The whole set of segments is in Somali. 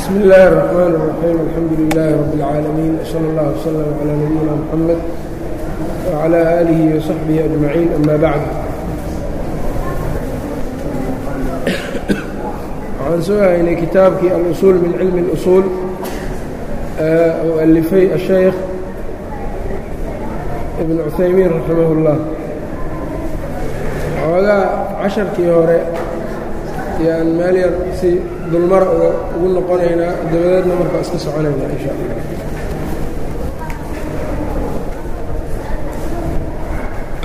بsم الlh الرحمن الرحيم الحمdu لله رب العاalمين وصلى الله وسلم على نبيina محمد وعلى آله وصحبه أجمعين أmا bعd waxaan soo haynay kitaabkii الأصuل min cilmi الأصuل u alifay الشhaykh iبن عuثaymiin raximah الlah xoogaa casharkii hore yaan meel yar si dulmara ugu noqonaynaa dabadeedna markaa iska soconaynaa in sha allah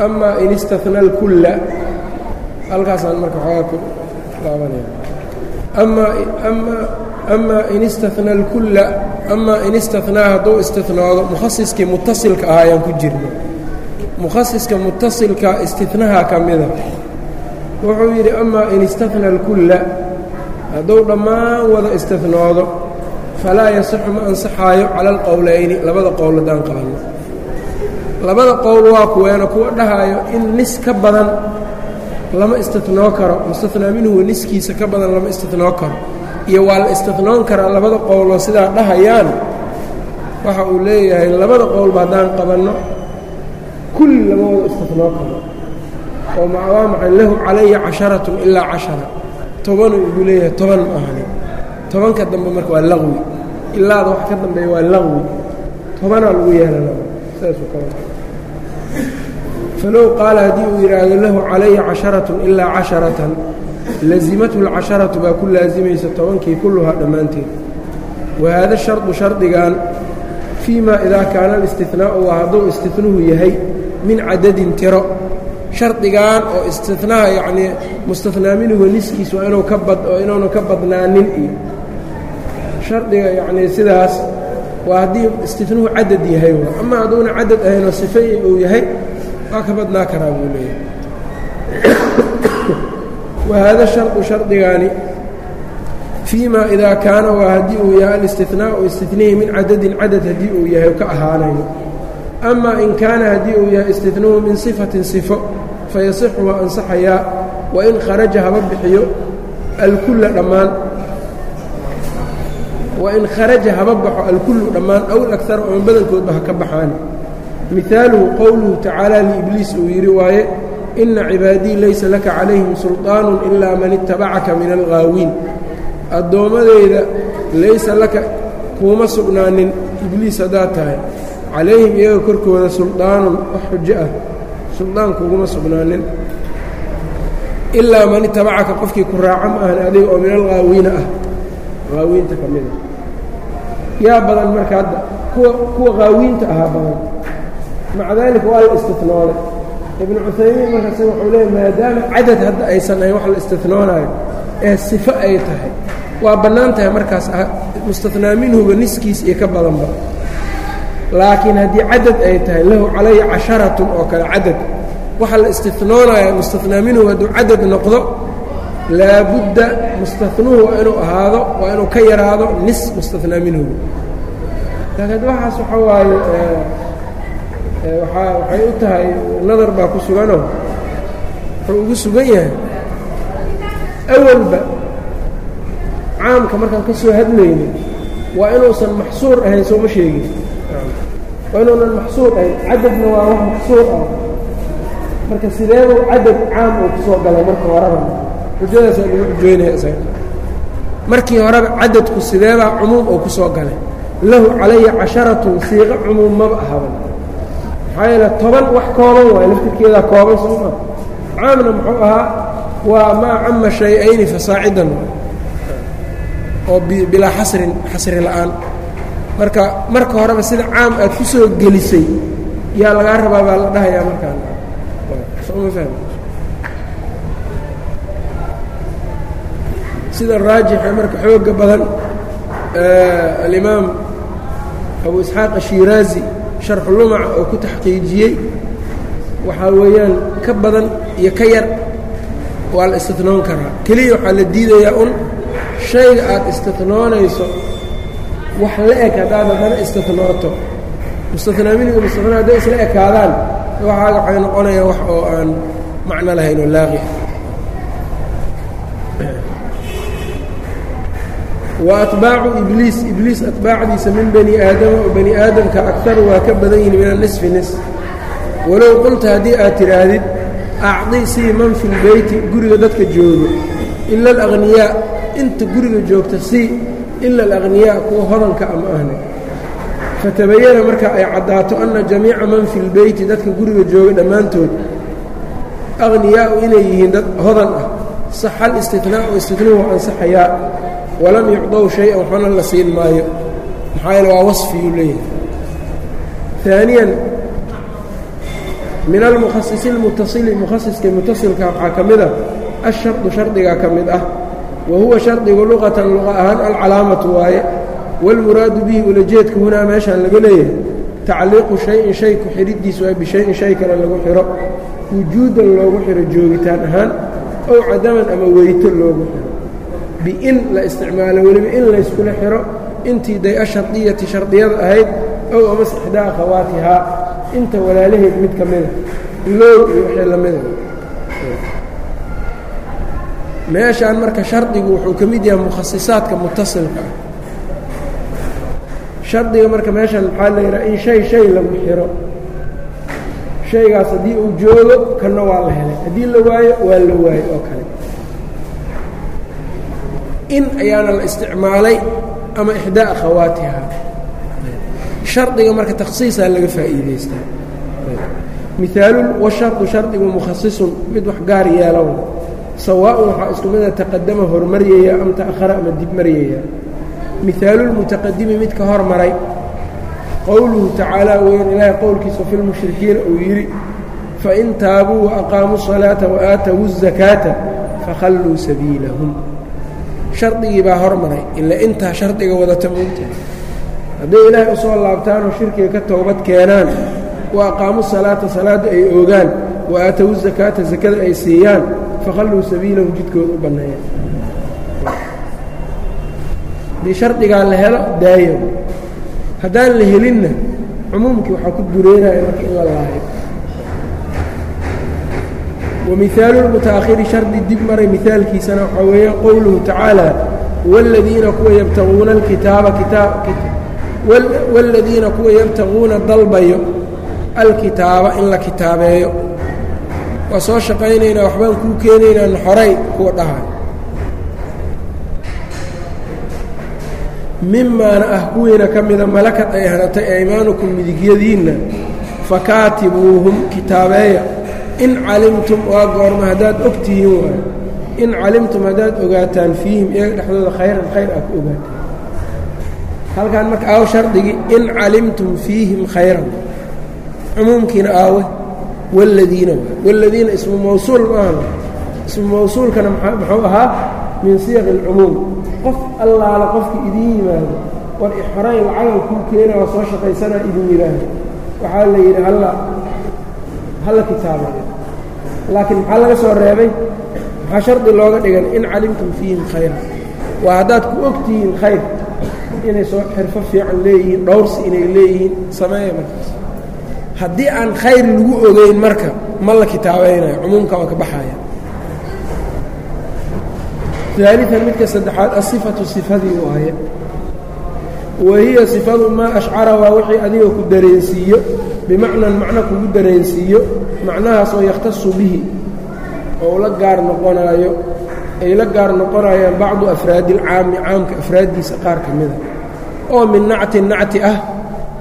amaa in istana اlkulla halkaasaan marka xoogaa ku laabanaya amaa in istana اlkulla amaa in istanaa hadduu istinoodo mukhasiskii mutasilka ah ayaan ku jirno mukhasiska mutasilka istinaha ka mida wuxuu yidhi amaa in istana اlkulla hadduu dhammaan wada istinoodo falaa yasixu ma ansaxaayo cala alqowlayni labada qowl haddaan qabanno. Labada qowl waa kuweena kuwa dhahaayo in nis ka badan lama istinoo karo mustanaa minhu niskiisa ka badan lama istinoo karo. Iyo waa la istinoon karaa labada qowloo sidaa dhahayaan waxa uu leeyahay labada qowlba haddaan qabanno kulli lama wada istinoo karo. Oo waa maxay lahu calaya casharatun ilaa cashara tobanuu igu leeyahay toban ma ahani. Tobanka dambe marka waa laqwi. Ilaada wax ka dambeeya waa laqwi. Tobanaa lagu yeelana saasuu ka wada. Falow qaala haddii uu yidhaahdo lahu calaya casharatun ilaa casharatan. Lazimathu lcasharatu baa ku laasimaysa tobankii kulluhaa dhammaanteed. Wa haada shardu shardigan fii ma idaa kaana alistinaa'u waa hadduu istinuhu yahay min cadadin tiro shardigan oo istinaha yacnii mustanaa minhu niskiis waa inuu ka badnaanin iyo shardiga yacnii sidaas waa haddii istinuhu cadad yahay ama hadduuna cadad ahaynoo sifay uu yahay waa ka badnaa karaa buu leeyahay. Wa haada shardu shardigaani fii idaa kaana waa haddii uu yahay alistinaau istinihi min cadadin cadad haddii uu yahay ka ahaanayo. Ama in kaana haddii uu yahay istinuhu min sifatin sifo fayasixu waa ansaxayaa wain kharaja haba bixiyo alkulla dhammaan. Wain kharaja haba baxo alkullu dhammaan aw alakara ooma badankoodba ha ka baxaan. Mihaaluhu qowluhu tacaala liibliis uu yidhi waaye ina cibaadii laysa laka calayhim sulطaanu ilaa man itabacaka min alghaawiin addoommadeyda laysa laka kuuma sugnaanin ibliis haddaad tahay. Calayhim iyaga korkooda suldaanun wax xujo ah suldaan kuguma sugnaanin. Ilaa man itabacaka qofkii ku raaca ma adiga oo min alghaawiina ah. Haawiinta ka mida yaa badan marka hadda kuwa kuwa haawiinta ahaa badan. Maca daalika waa la istinooday ibnu cuthaymiin markaas wuxuu leeyay maadaama cadad hadda aysan ahayn wax la istinoonayo ee sifo ay tahay. Waa bannaan tahay markaas mustanaa minhuba niskiis iyo ka badanba laakiin haddii cadad ay tahay lahu calaya casharatun oo kale cadad waxa la istinoonaya mustanaa minhu hadduu cadad noqdo laabudda mustanuhu waa inuu ahaado waa inuu ka yaraado nis mustanaa minhu. Waxaas waxa waaye waa waxay u tahay nadar baa ku suganoo. Wuxuu ugu sugan yahay. Awalba caamka markaan ka soo hadlaynin waa inuusan maxsuur ahayn sooma sheegin waa inuunan maxsuur ahayn cadadna waa wax maxsuur ah. Marka sideebuu cadad caam uu ku galay marka horeba xujadaasaa lagu xujoynaya isaga. Markii horeba cadadku sideebaa cumuum uu ku galay. Lahu calaya casharatun siiqo cumuum maba ahaba maxaa yeele toban wax kooban waayo laftirkeedaa kooban sooma caamna muxuu ahaa waa maa cama shay-ayni fasaacidan oo bilaa xasrin xasri la'aan marka marka horeba sida caam aad ku soo gelisay yaa lagaa rabaa baa la dhahayaa markaan. Sida raajixa marka xooga badan alimaam abu isxaaq ashiraazi sharxulumaca oo ku taxqiijiyey waxaa weeyaan ka badan iyo ka yar waa la istinoon karaa. Keliya waxaa la diidayaa un shayga aad istinoonayso wax la eg haddaad haddana istinooto mustanaa miniga mustanaa hadday isla ekaadaan waxaaga waxay noqonayaan wax oo aan macno lahayn oo laaqi wa atbaacu ibliis ibliis atbaacdiisa min bani aadama oo bani aadamka akaru waa ka badan yihiin min anisfi nis. Walow qulta haddii aad tidhaahdid acdi sii man fi lbeyti guriga dadka joogo ila alaqhniyaa inta guriga joogta sii ila alaqhniyaa kuwa hodanka ama ahne. Fatabayana marka ay caddaato anna jamiica man fi lbeyti dadka guriga jooga dhammaantood akhniyaau inay yihiin dad hodan ah. Saxa alistinaau istinahu ansaxayaa walam yucdow shay-an waxbana la siin maayo. Maxaa yeele waa wasfiyuu leeyahay. Aaniyan min almukhasisi اlmutasili mukhasiska mutasilka waxaa ka mid a ashardu shardigaa ka mid ah wa huwa shardigu luqatan luqa ahaan alcalaamatu waaye wاlmuraadu bihi ulajeedka hunaa meeshaan laga leeyahay tacliiqu shayin shay ku xidhidiisu waa bishayin shay kale lagu xidho wujuudan loogu xidho joogitaan ahaan ow cadaman ama weyto loogu xidho biin la isticmaalo weliba in layskula xidho intii day ashardiyati shardiyada ahayd ow amase ixdaa akhawaatihaa inta walaalaheed mid ka mida low iyo waxay la mida meeshaan marka shardigu wuxuu ka mid yahay mukhasisaadka mutasilka. Ah shardiga marka meeshan maxaa la yidhaha in shay shay lagu xiro. Shaygaas haddii uu joogo kanna waa la helay. Haddii la waayo waa la waayo oo kale. In ayaana la isticmaalay ama ixdaa akhawaatiha. Shardiga marka takhsiisaa laga faa'iidaystaa mihaalu washardu shardigu mukhasisun mid wax gaar yeelow sawaaun waxaa isku mida taqadama hormaryaya am ta'hara ama dib maryaya. Mihaalulmutaqadimi midka hor maray qowluhu tacaala weyaan ilaahay qowlkiisa filmushrikiina uu yidhi fain taabuu waaqaamuu salaata waaatawu zakaata fakhalluu sabiilahum. Shardigii baa hor maray ila intaa shardiga wadata moogtahay hadday ilaahay u soo laabtaanoo shirkiga ka toobad keenaan waaqaamuu salaata salaadda ay oogaan waaatawu zakaata sakada ay siiyaan fakhalluu sabiilahu jidkooda u banneeyaan haddii shardigaa la helo daayo haddaan la helinna cumuumkii waxaa ku dureynaya marka in la laayo wamihaalu lmutaakhiri shardi dib maray mihaalkiisana waxaa weeye qowluhu tacaala wاladiina kuwa yabtaguuna alkitaaba kitaab wاladiina kuwa yabtaguuna dalbayo alkitaaba in la kitaabeeyo waa soo shaqaynaynaa waxbaan kuu keenaynaa naxoray kuwa dhaha mimaana ah kuwiina ka mida malakad ay hanatay aymaanukum midigyadiinna fakaatibuuhum kitaabeeya. In calimtum waa goorma haddaad og tihiin waayo. In calimtum haddaad ogaataan fiihim iyaga dhexdooda khayran khayr ah ku ogaataan. Halkan marka aawo shardigii in calimtum fiihim khayran. Cumuumkiina aawe wladiina wladiina ismu mawsuul maahan ismu mawsuulkana muxuu ahaa min siyaq اlcumuum qof allaale qofka idiin yimaado war ixraay lacagal kuu keena oo soo shaqaysanaa idin yidhaahdo waxaa la yidhi halla halla kitaaba laakiin maxaa laga soo reebay maxaa shardi looga dhigan in calimtum fiihim khayra waa haddaad ku og tihiin khayr inay soo xirfo fiican leeyihiin dhowrsi inay leeyihiin sameeya markaas haddii aan khayr lagu ogeyn marka ma la kitaabaynayo cumuumka waa ka baxaya. Aalian midka saddexaad asifatu sifadii waaye. Wa hiya sifadu maa ashcara waa wixii adiga ku dareensiiyo bimacnan macno kugu dareensiiyo macnahaas oo yakhtasu bihi oo la gaar noqonaayo ay la gaar noqonayaan bacdu afraadi ilcaami caamka afraaddiisa qaar ka mida oo min nactin nacti ah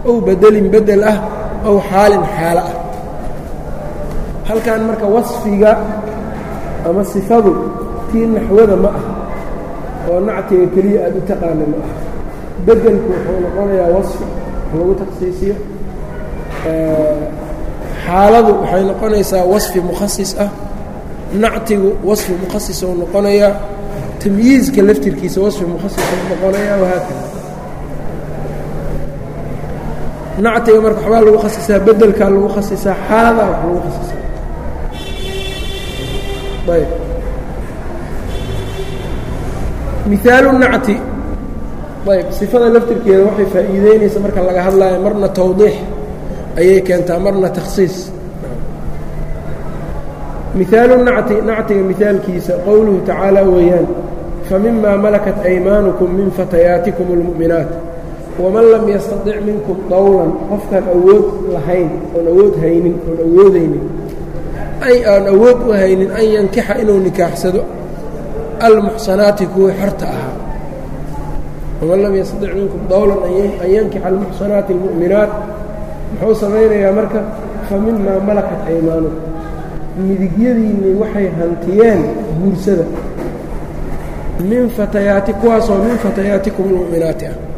ow bedelin bedel ah ow xaalin xaalo ah. Halkan marka wasfiga ama sifadu tii naxwada ma ah oo nactiga keliya aad u taqaana ma ah bedelku wuxuu noqonayaa wasfi lagu takhsiisiyo. Xaaladu waxay noqonaysaa wasfi mukhasis ah. Nactigu wasfi mukhasis ou noqonayaa tamyiizka laftirkiisa wasfi mukhasis ou noqonayaa wahaakada nactiga marka waxbaa lagu khasisaa bedelkaa lagu khasisaa xaaladaa wax lagu khasisaa. Ayb. Mihaalu nacti. Ayb sifada laftirkeeda waxay faa'iideynaysa marka laga hadlaayo marna tawdiix ayay keentaa marna takhsiis. Mihaalu nacti nactiga mihaalkiisa qowluhu tacaala weeyaan famima malakat aymaanukum min fatayaatikum اlmu'minaat waman lam yastatic minkum dawlan qofkaan awood lahayn oon awood haynin oon awoodaynin aan awood u haynin an yankixa inuu nikaaxsado almuxsanaati kuwii xorta ahaa. Waman lam yastatic minkum dawlan an yankixa almuxsanaati almu'minaat muxuu samaynayaa marka fa mimaa malakat aymaanuku midigyadiinnii waxay hantiyeen guursada. Min fatayaati kuwaasoo min fatayaatikum almu'minaati ah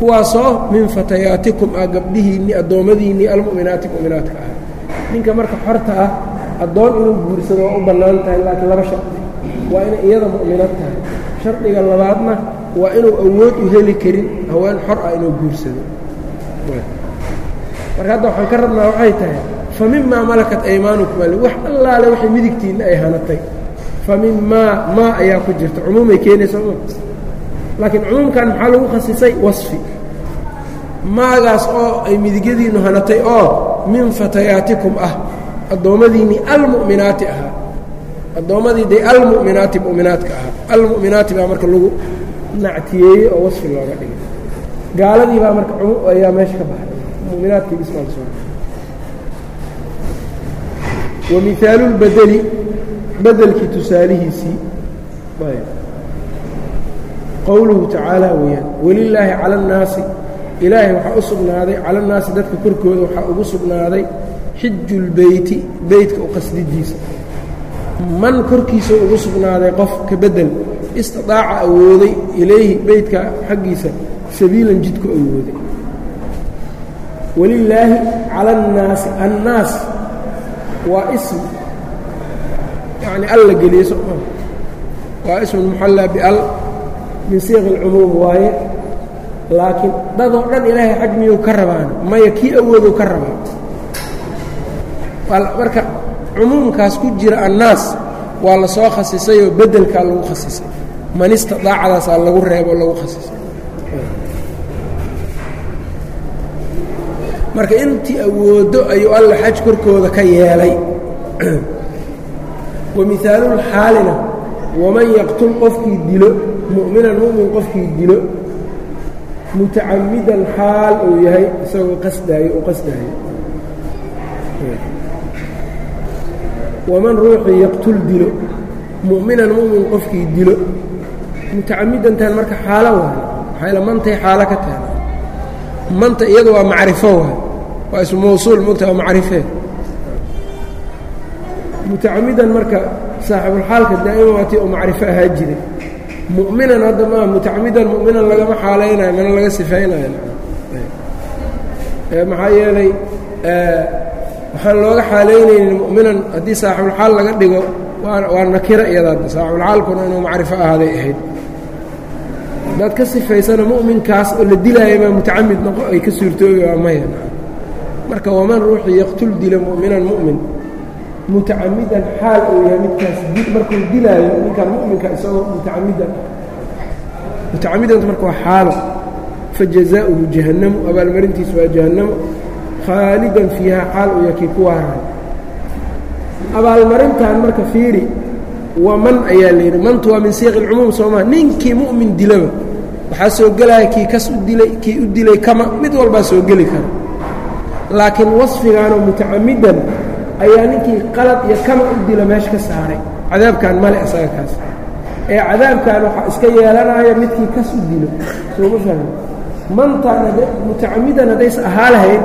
kuwaasoo min fatayaatikum ah gabdhihiinnii addoommadiinnii almu'minaati mu'minaatka ah. Ninka marka xorta ah addoon inuu guursado waa u bannaan tahay laakiin laba shardi waa inay iyada mu'minad tahay. Shardiga labaadna waa inuu awood u heli karin haween xor ah inuu guursado. Marka hadda waxaan ka rabnaa waxay tahay fa mimaa malakat aymaanukum al wax allaale waxay midigtiinna ay hanatay. Fa mimaa maa ayaa ku jirta. Cumuumay keenaysa laakiin cumuumkan maxaa lagu khasisay? Wasfi. Maagaas oo ay midigyadiinnu hanatay oo min fatayaatikum ah addoommadiinnii almu'minaati ahaa addoommadii day almu'minaati mu'minaadka ahaa almu'minaati baa marka lagu nactiyeeyey oo wasfi looga dhigay. Gaaladii baa marka ayaa meesha ka baxay mu'minaadkii bismaalso wa mihaalu lbadeli bedelkii tusaalihiisii qowluhu tacaala weeyaan welilaahi cala annaasi. Ilaahay waxaa u sugnaaday cala annaasi dadka korkooda waxaa ugu sugnaaday xiju lbeyti beytka u qasdidiisa. Man korkiisa ugu sugnaaday qof ka bedel istidaaca awooday ilayhi beytka xaggiisa sabiilan jidku awooday. Welilaahi cala annaasi annaas waa ism yacni al la geliye soma waa ismun muxallaa bial min siiq alcumuum waaye laakiin dadoo dhan ilaahay xag miyuu ka rabaana maya kii awooduu ka rabaa marka cumuumkaas ku jira annaas waa la soo khasisayoo beddelkaa lagu khasisay. Man istadaacadaasaa lagu reebo lagu khasisay. Marka intii awooddo ayuu alla xaj korkooda ka yeelay. Wa mihaalulxaalina waman yaqtul qofkii dilo mu'minan mu'min qofkii dilo mutacamidan xaal uu yahay isagoo qasdaayo u qasdaayo waman ruuxii yaqtul dilo mu'minan mu'min qofkii dilo mutacamidantan marka xaalo waayo maxaa mantay xaalo ka tahay manta iyadu waa macrifo waay waa ismu mawsuul mogta waa macrifee mutacamidan marka saaxibulxaalka daa'ima waatii oo macrifo ahaa jiray mu'minan hadda maa mutacamidan mu'minan lagama xaalaynayo mana laga sifaynayo maxaa yeelay waxaan looga xaalaynaynin mu'minan haddii saaxibulxaal laga dhigo waa nakiro iyadaada saaxibulxaalkuna inuu macrifo ahaaday ahayd. Haddaad ka sifaysana mu'minkaas oo la dilaaya baa mutacamid noqo ay ka suurtoobi waa maya marka waman ruuxii yaqtul dila mu'minan mu'min mutacamidan xaal uu yahay midkaas markuu dilaayo ninkan mu'minka isagoo mutacamidan mutacamidanta marka waa xaalo fajazaa'uhu jahannamu abaalmarintiisu waa jahannamo khaalidan fiiha xaal uu yahay kii ku waaraay abaalmarintan marka fiiri waa man ayaa la yidhi mantu waa min siiqi lcumuum soomaa ninkii mu'min dilaba waxaa soo gelaya kii kas u dilay kii u dilay kama mid walbaa soo geli kara. Laakiin wasfigaanoo mutacamidan ayaa ninkii qalad iyo kama u dila meesha ka saaray. Cadaabkan male isaga kaas. Ee cadaabkan waxaa iska yeelanaya midkii kas u dilo. Sooma fahmi mantaan mutacamidan haddaysa ahaa lahayd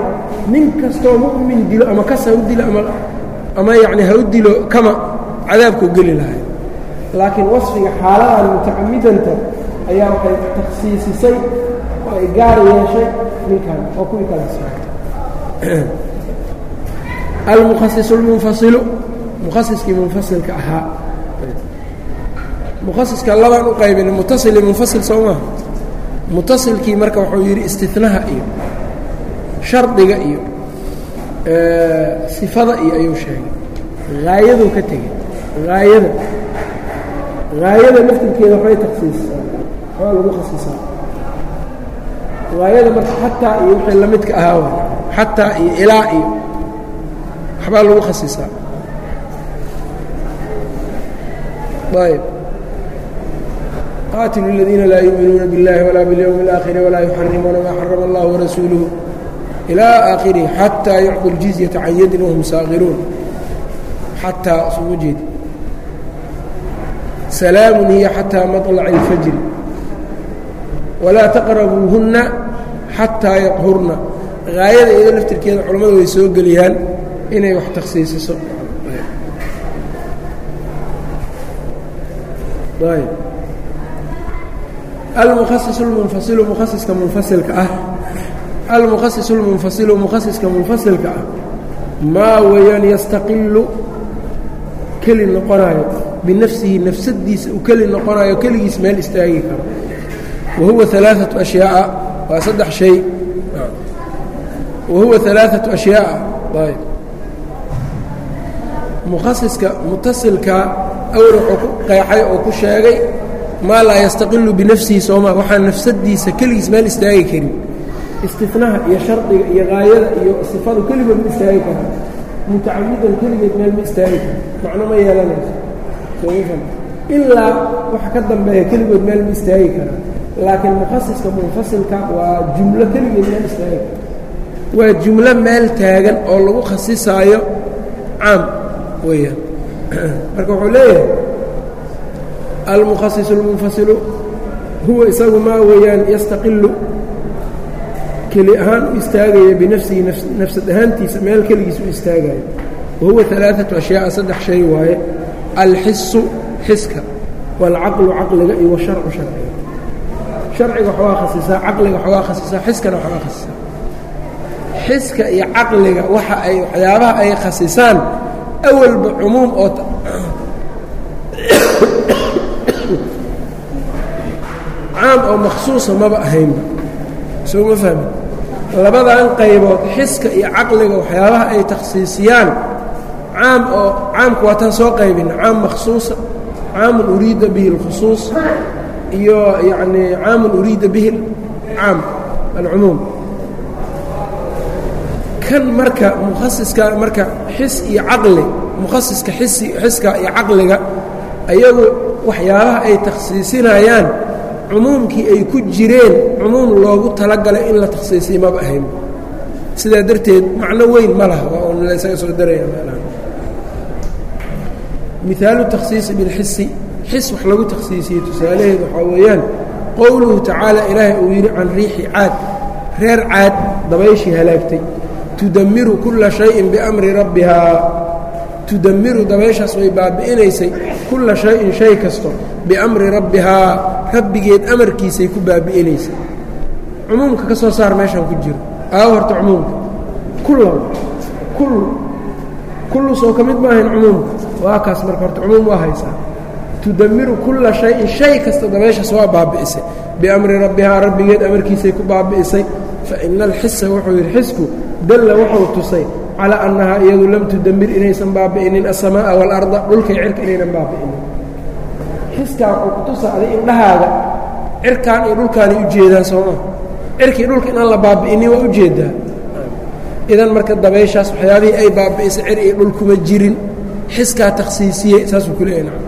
nin kastoo mu'min dilo ama kas ha u dilo ama ama yacni ha u dilo kama cadaabkuu geli lahay laakiin wasfiga xaaladan mutacamidanta ayaa waxay takhsiisisay oo ay gaar yeeshay ninkan. Oo kuwii kala saartay almukhasisu اlmunfasilu mukhasiskii munfasilka ahaa mukhasiska labaan u qaybina mutasil iyo munfasil soo maha mutasilkii marka wuxuu yidhi istinaha iyo shardiga iyo sifada iyo ayuu sheegay haayaduu ka tegey haayada haayada laftirkeeda waxbay takhsiisisaa waxbaa lagu khasisaa haayada marka xataa iyo wixii la midka ahaa xataa iyo ilaa iyo waxbaa lagu khasisaa ayb qaatilu اladiina laa yuuminuuna biاllahi walaa biاlyowmi اlaakhiri walaa yuxarimuuna maa xarama allah warasuuluhu ilaa aakhirihi xataa yucطu ljizyata can yadin wahum saaqiruun xataa suma jeedi salaamun hiya xataa maطlaci اlfajri walaa taqrabuuhunna xataa yadhurna haayada iyado laftirkeeda culammadu way soo geliyaan inay wax takhsiisiso. Almuasis lmunfasilu mukhasiska munfasilka ah. Almukhasis lmunfasilu mukhasiska munfasilka ah. Maa weeyaan yastaqilu keli noqonaayo binafsihi nafsadiisa uu keli noqonaayo keligiis meel istaagi karo. Wahuwa alaaatu ashyaaa waa saddex shay. Wahuwa alaaatu ashyaaa ayb mukhasiska mutasilka awr wuxuu ku qeexay oo ku sheegay maa laa yastaqilu binafsihi sooma waxaan nafsadiisa keligiis meel istaagi karin. Istifnaha iyo shardiga iyo haayada iyo sifadu keligood ma istaagi karaa mutacamidan keligeed meel ma istaagi karo macno ma yeelanayso. Ilaa waxa ka dambeeya keligood meel ma istaagi karaa laakiin mukhasiska munfasilka waa jumlo keligeed meel istaagi kara waa jumlo meel taagan oo lagu khasisaayo caam weeyaan marka wuxuu leeyahay almukhasis اlmunfasilu huwa isagu maa weeyaan yastaqilu keli ahaan u istaagaya binafsihi nafsad ahaantiisa meel keligiis u istaagayo wa huwa alaaثaةu أشhyaaءa saddex shay waaye alxisu xiska wاlcaqlu caqliga iyo washarcu sharciga sharciga waxoogaa khasisaa caqliga waxoogaa khasisaa xiskana waxoogaa khasisaa xiska iyo caqliga waxa ay waxyaabaha ay khasisaan awalba cumuum oo caam oo makhsuusa maba ahaynba. Soo ma fahmi? Labadan qaybood xiska iyo caqliga waxyaabaha ay takhsiisiyaan caam oo caamku waa soo qaybina caam makhsuusa caamun uriida bihi اlkhusuus iyo yacnii caamun uriida bihi caam alcumuum kan marka mukhasiska marka xis iyo caqli mukhasiska xisi xiska iyo caqliga ayagu waxyaabaha ay takhsiisinayaan cumuumkii ay ku jireen cumuum loogu talagalay in la takhsiisiyo maba ahayn. Sidaa darteed macno weyn ma laha waa un laysaga soo daraya mihaalu takhsiisi bilxisi xis wax lagu takhsiisiyey tusaalaheedu waxaa weeyaan qowluhu tacaala ilaahay uu yidhi can riixi caad. Reer caad dabayshii halaagtay tudammiru kulla shayin biamri rabbihaa tudammiru dabayshaas way baabi'inaysay kulla shay-in shay kasto biamri rabbihaa rabbigeed amarkiisay ku baabi'inaysay. Cumuumka ka soo saar meeshaan ku jiro. Aawo horta cumuumka. Kullan kullu kullu soo ka mid maahayn cumuumka. Waa kaas marka horta cumuum waa haysaa. Tudammiru kulla shayin shay kasta dabayshaas waa baabi'isay. Biamri rabbihaa rabbigeed amarkiisay ku baabi'isay. Fa ina alxisa wuxuu yidhi xisku dalla wuxuu tusay calaa annahaa iyadu lam tudamir inaysan baabi'inin asamaa'a waalarda dhulkay cirka inaynan baabi'inin xiskaan wuxuu ku tusa adig indhahaaga cirkaan iyo dhulkaanay ujeedaan sooma cirkii dhulka inaan la baabi'inin waa u jeedaa idan marka dabayshaas waxyaabihii ay baabi'isay cir iyo dhul kuma jirin. Xiskaa takhsiisiyey saasuu ku leeyahy nacam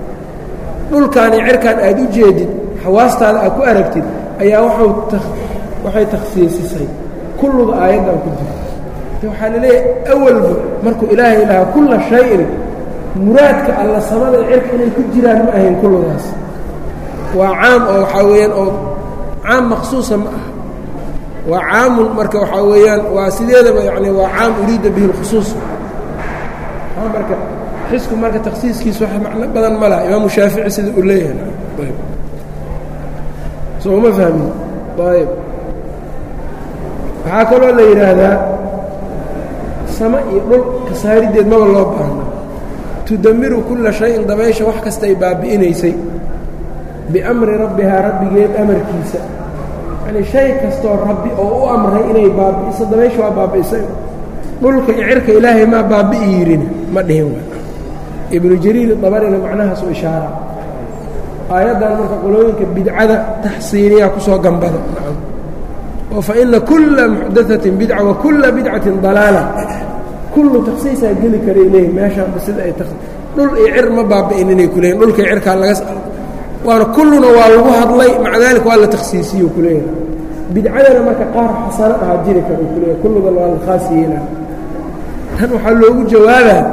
dhulkaan iyo cirkaan aad u jeedid xawaastaada aad ku aragtid ayaa waxay taksiisisay kulluga aayaddan ku jirta waxaa la leeyahay awalba markuu ilaahay lahaa kulla shay-in muraadka alla samada cirka inay ku jiraan ma ahayn kullugaas waa caam oo waxaa weeyaan oo caam maqsuusa ma ah waa caamun marka waxaa weeyaan waa sideedaba yani waa caam uriida bihi اlkhusuus marka xisku marka takhsiiskiisa wax macno badan ma laha. Imaamu shaafici sida uu leeyahay. Soo ma fahmin. Ayb waxaa kaloo la yidhaahdaa sama iyo dhul kasaarideed maba loo baahno tudammiru kulla shayin dabaysha wax kastay baabi'inaysay. Biamri rabbihaa rabbigeed amarkiisa. Yacnii shay kastoo rabbi oo u amray inay baabi'iso dabaysha waa baabi'isay. Dhulka iyo cirka ilaahay maa baabi'i yidhin ma dhihin ibnu jariir dabarina macnahaas u ishaara aayaddan marka qolooyinka bidcada taxsiiniyaa ku soo gambada. Oo fa ina kulla muxdaatin bidca wa kulla bidcatin dalaala kullu takhsiisaa geli karay leeyihiin meeshaanba sida ay dhul iyo cir ma baabi'in inay ku leeyihiin dhulkai cirkaa laga waana kulluna waa lagu hadlay maca daalika waa la takhsiisiyo kuleeyahay bidcadana marka qaar xasano ahaa jiri kara kuleeyahay kullugan waa la khaas tan waxaa loogu jawaabaa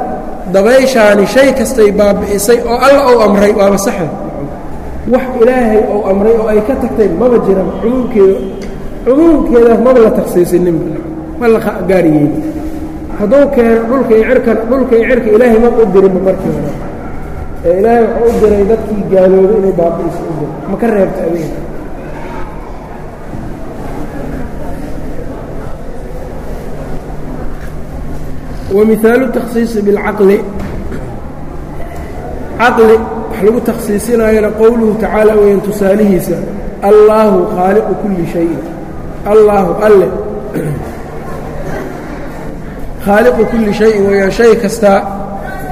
dabayshaani shay kastay baabi'isay oo alla ou amray waaba saxe wax ilaahay ou amray oo ay ka tagtay maba jiran cumuumkeeda cumuumkeedaas maba la takhsiisininba ma la gaariyeyn hadduu keeno dhulka iyo cirkan dhulka iyo cirka ilaahay ma u dirinba markii hore ee ilaahay waxuu u diray dadkii gaaloobay inay baabi'iso u diray. Ma ka reebta adiga? Wamihaalu takhsiisi bilcaqli caqli. Wax lagu takhsiisinayana qowluhu tacaala weyan tusaalihiisa allaahu khaaliqu kulli shayin allaahu alle khaaliqu kulli shayin weeyaan shay kastaa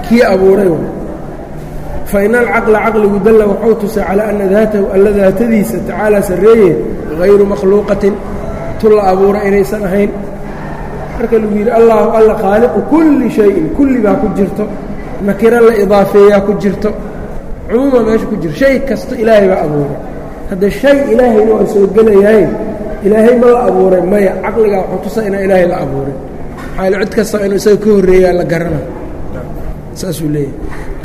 kii abuuray way fa ina alcaqla caqligu dalla waxuu tusay calaa anna daatahu alla daatadiisa tacaala sarreeye hayru makhluuqatin tu la abuura inaysan ahayn. Marka lagu yidhi allaahu alla khaaliqu kulli shayin kulli baa ku jirto nakiro la idaafeeyaa ku jirto cumuuma meesha ku jiro shay kasta ilaahay baa abuuray. Hadda shay ilaahayna waa soo gelayahay ilaahay ma la abuuray maya caqligaa wuxuu tusaa inaa ilaahay la abuuray maxaa cid kasta inuu isaga ka horreeyaa la garana. Saasuu leeyahay.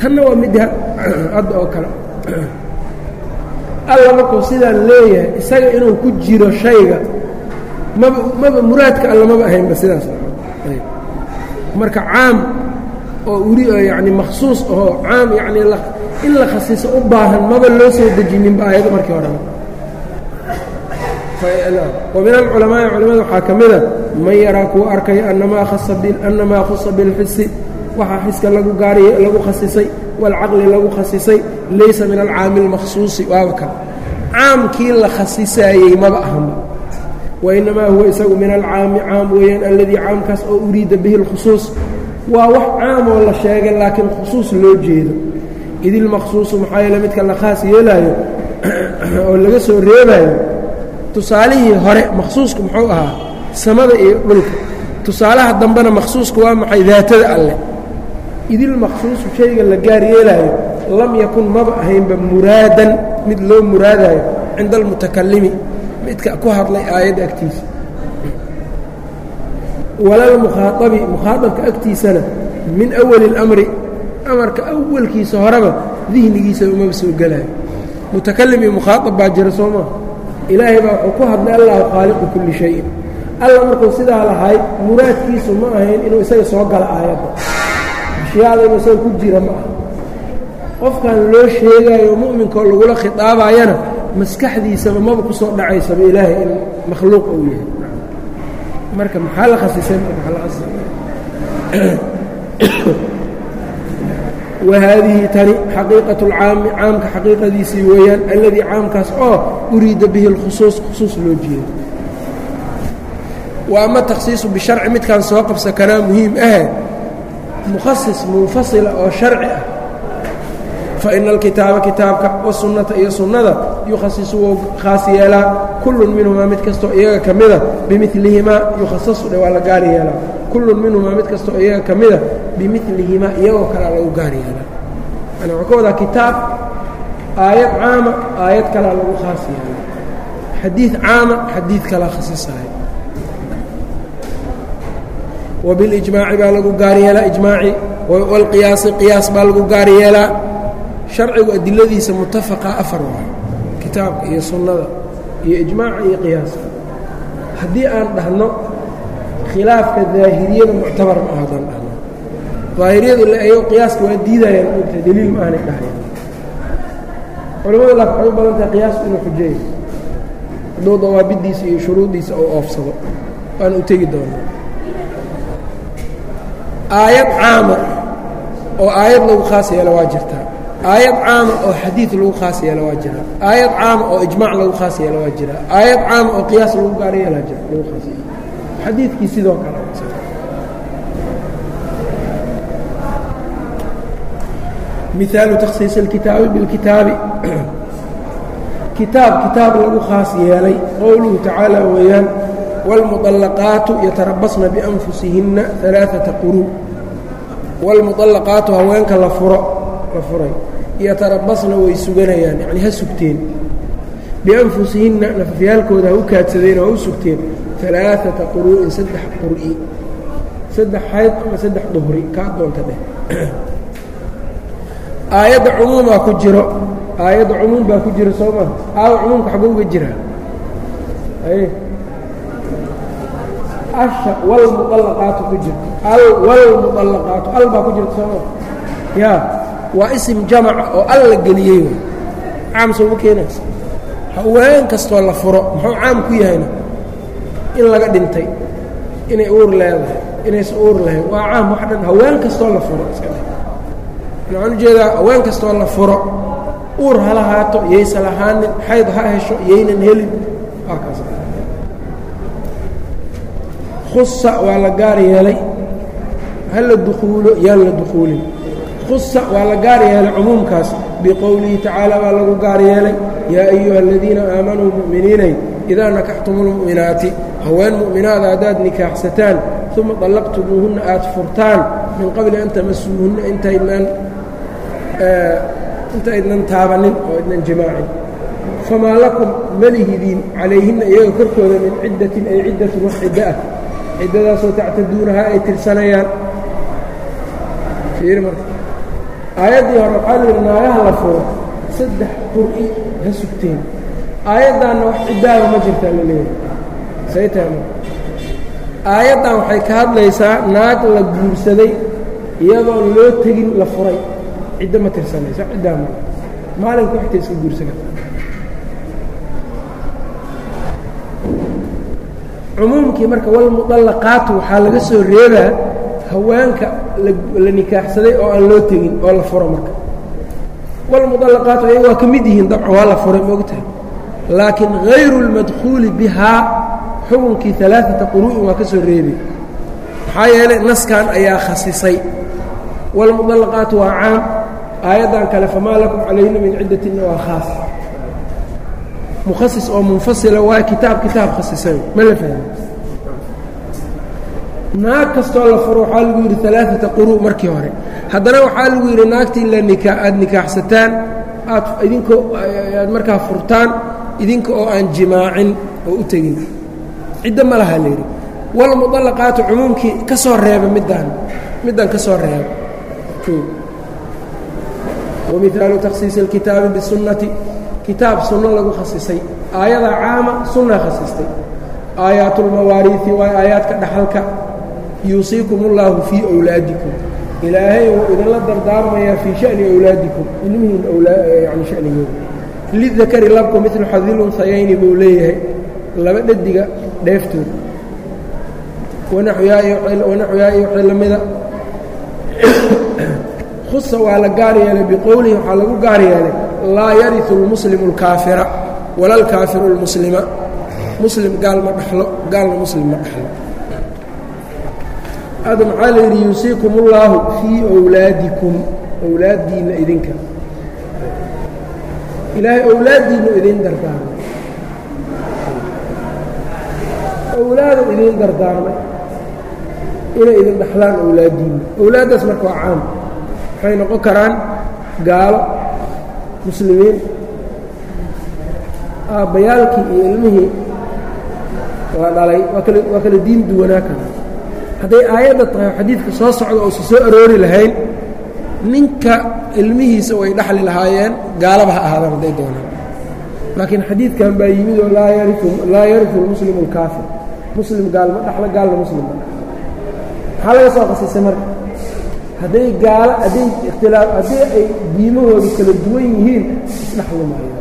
Tanna waa mid hadda oo kale. Alla markuu sidaan leeyahay isaga inuu ku jiro shayga maba maba muraadka alla maba ahaynba sidaas. Marka caam oo uri yacni makhsuus ahoo caam yacni in la khasiiso u baahan maba loo soo dejininba aayado markii horeba wa min alculamaa'i culamada waxaa ka mida man yaraa kuwa arkaya annamaa khusa bilxisi waxaa xiska lagu gaariy lagu khasisay. Waalcaqli lagu khasisay. Laysa min alcaami اlmakhsuusi waaba kan caamkii la khasisaayey maba ahanba wainamaa huwa isagu min alcaami caam weeyaan alladii caamkaas oo uriida bihi اlkhusuus waa wax caamoo la sheegay laakiin khusuus loo jeedo. Id ilmaqsuusu maxaa yeele midka la khaas yeelaayo oo laga soo reebaayo tusaalihii hore maqsuusku muxuu ahaa samada iyo dhulka tusaalaha dambena maqsuusku waa maxay daatada alleh idilmaqsuusu shayga la gaar yeelaayo lam yakun maba ahaynba muraadan mid loo muraadayo cinda almutakalimi midka ku hadlay aayadda agtiisa walalmukhaaطabi mukhaaطabka agtiisana min awali اlamri amarka awalkiisa horeba dihnigiisa umaba soo gelaayo mutakalim iyo mukhaaطab baa jira soo maa ilaahay baa wuxuu ku hadlay allahu khaaliqu kulli shayin alla markuu sidaa lahay muraadkiisu ma ahayn inuu isaga soo gala aayadda ashyaada inuu isaga ku jira ma aha qofkan loo sheegaayo mu'minkaoo lagula khitaabayana maskaxdiisaba maba ku soo dhacaysaba ilaahay in makhluuq uu yahay marka maxaa la khasisay marka la khasisay wahaadihi tani xaqiiqaة اlcaami caamka xaqiiqadiisii weeyaan alladii caamkaas oo uriida bihi اlkhusuus khusuus loo jeedo wa ama takhsiisu bisharci? Midkaan soo qabsa kanaa muhiim ahe. Mukhasis munfasila oo sharci ah. Faina alkitaaba kitaabka wasunnata iyo sunnada yukhasisu wou khaas yeelaa. Kullun minhumaa mid kastoo iyaga ka mida bimilihimaa yukhasasu dhe waa la gaar yeelaa. Kullun minhumaa mid kastoo iyaga ka mida bimilihimaa iyagoo kalea lagu gaar yeelaa. Yani wuxuu ka wadaa kitaab aayad caama aayad kalea lagu khaas yeelaa. Xadiid caama xadiid kalaa khasisaayo wbilijmaaci baa lagu gaar yeelaa ijmaaci. Wاlqiyaasi qiyaas baa lagu gaar yeelaa. Sharcigu adiladiisa mutafaqa afar waa. Kitaabka iyo sunnada iyo ijmaaca iyo qiyaaska haddii aan dhahno khilaafka daahiriyada muctabar ma aha haddaan dhahno. Daahiriyadu ila ayagoo qiyaaska waa diidayaan ogtahay deliil ma aanay dhahayn. Culamada laak waxay u badan tahay qiyaasku inuu xujeeyo hadduu dawaabidiisa iyo shuruuddiisa oo oofsado. Waana u tegi doonaa aayad caama oo aayad lagu khaas yeelo waa jirtaa aayad caama oo xadiid lagu khaas yeelo waa jiraa aayad caama oo ijmaac lagu khaas yeelo waa jiraa aayad caama oo qiyaas lagu gaar yeelaa jira lagu khaas yeelo. Xadiidkii sidoo kale. Mihaalu takhsiis اlkitaabi biاlkitaabi kitaab kitaab lagu khaas yeelay. Qowluhu tacaala weeyaan wاlmuطalaqaatu yatarabasna bianfusihinna alaaثaةa quruu wاlmuطalaqaatu haweenka la furo la furay yatarabasna way suganayaan yacni ha sugteen bianfusihinna nafafyaalkooda ha u kaadsadeen oo ha u sugteen alaaata quru'in saddex qur'i saddex xayd ama saddex duhri kaa doonta dheh aayadda cumuumaa ku jiro aayadda cumuum baa ku jiro soo maa aawa cumuumka xaguu uga jiraa asha walmuطallaqaatu ku jirto al walmuطallaqaatu al baa ku jirta soo maa ya waa isim jamaca oo al la geliyey caam sooma keenaysa haween kastoo la furo muxuu caam ku yahayna in laga dhintay inay uur leedahay inaysa uur lahayn waa caam wax dhan haween kastoo la furo iska dhe waxaan u jeedaa haween kastoo la furo uur ha lahaato yaysa lahaanin xayd ha hesho yaynan helin waa kaas khusa waa la gaar yeelay. Ha la dukuulo yaan la dukuulin khusa waa la gaar yeelay cumuumkaas. Biqowlihi tacaala baa lagu gaar yeelay. Yaa ayuha aladiina aamanuu mu'miniinay idaa nakaxtumu lmu'minaati haween mu'minaada haddaad nikaaxsataan uma dallaqtumuuhunna aad furtaan min qabli an tamasuuhunna intaydnan intaydnan taabanin oo idnan jimaacin. Famaa lakum malihidiin calayhinna iyaga korkooda min ciddatin ay ciddatun wax ciddo ah ciddadaasoo tactaduunahaa ay tirsanayaan. Fiiri marka. Aayaddii hore waxaa layidhi naagaha la furo saddex qur'i ha sugteen aayaddaanna wax ciddaaba ma jirtaa la leeyahay. Saytaama aayaddan waxay ka hadlaysaa naag la guursaday iyadoon loo tegin la furay. Ciddo ma tirsanayso ciddaa ma. Maalinku waxtay iska guursa kartaa cumuumkii marka walmuطallaqaatu waxaa laga soo reebaa haweenka la nikaaxsaday oo aan loo tegin oo la furo marka walmuطallaqaatu ayaga waa ka mid yihiin dabcan waa la furay maogtahay laakiin hayru اlmadkhuuli bihaa xukunkii alaaثata quru'in waa ka soo reebay maxaa yeelay naskan ayaa khasisay walmuطallaqaatu waa caam aayaddan kale famaa lakum calayhina min ciddatinna waa khaas mukhasis oo munfasila waa kitaab kitaab khasisay ma la fahmi naag kastoo la furo waxaa lagu yidhi alaaata quru' markii hore haddana waxaa lagu yidhi naagta in la nikaa aada nikaaxsataan aad idinko aad markaa furtaan idinka oo aan jimaacin oo u tegin cidda ma laha layidhi walmuطalaqaatu cumuumkii ka soo reeba middaan middan ka soo reeba wamiaalu takhsiisi اlkitaabi bsunati kitaab sunno lagu khasisay aayada caama sunna khasistay aayaatulmawaariii waa aayaadka dhaxalka yuusiikum ullaahu fii wlaadikum ilaahay wuu idinla dardaarmayaa fii shani awlaadikum ilmihiin yani shanigooda. Lidakari labku milu xadilun hayayni buu leeyahay laba dhadiga dheeftooda. Wanaxuyaa iyo wxii lamida khusa waa la gaar yeelay biqowlihi waxaa lagu gaar yeelay laa yariu lmuslimu اlkaafira wala alkaafiru lmuslima. Muslim gaal ma dhexlo gaalna muslim ma dhexlo aada maxaa la yidhi yuusiikum اllaahu fii wlaadikum owlaaddiinna idinka ilaahay owlaaddiinnu idin dardaarmay. Owlaadu idin dardaarmay. Inay idin dhexlaan owlaaddiinna owlaaddaas marka waa caam. Waxay noqon karaan gaalo muslimiin aabbayaalkii iyo ilmihii waa dhalay waa kala diin duwanaa kara hadday aayadda tahay xadiidka soo socda oosa soo aroori lahayn ninka ilmihiisa way dhaxli lahaayeen gaalaba ha ahaadaan hadday doonaan. Laakiin xadiidkan baa yimid oo laa yariu lmuslimu اlkaafir muslim gaal ma dhaxlo gaalna muslim ma dhaxlo. Maxaa laga soo qasisay marka hadday gaalo hadday ikhtilaaf haddii ay diimahoodu kala duwan yihiin isdhaxli maayo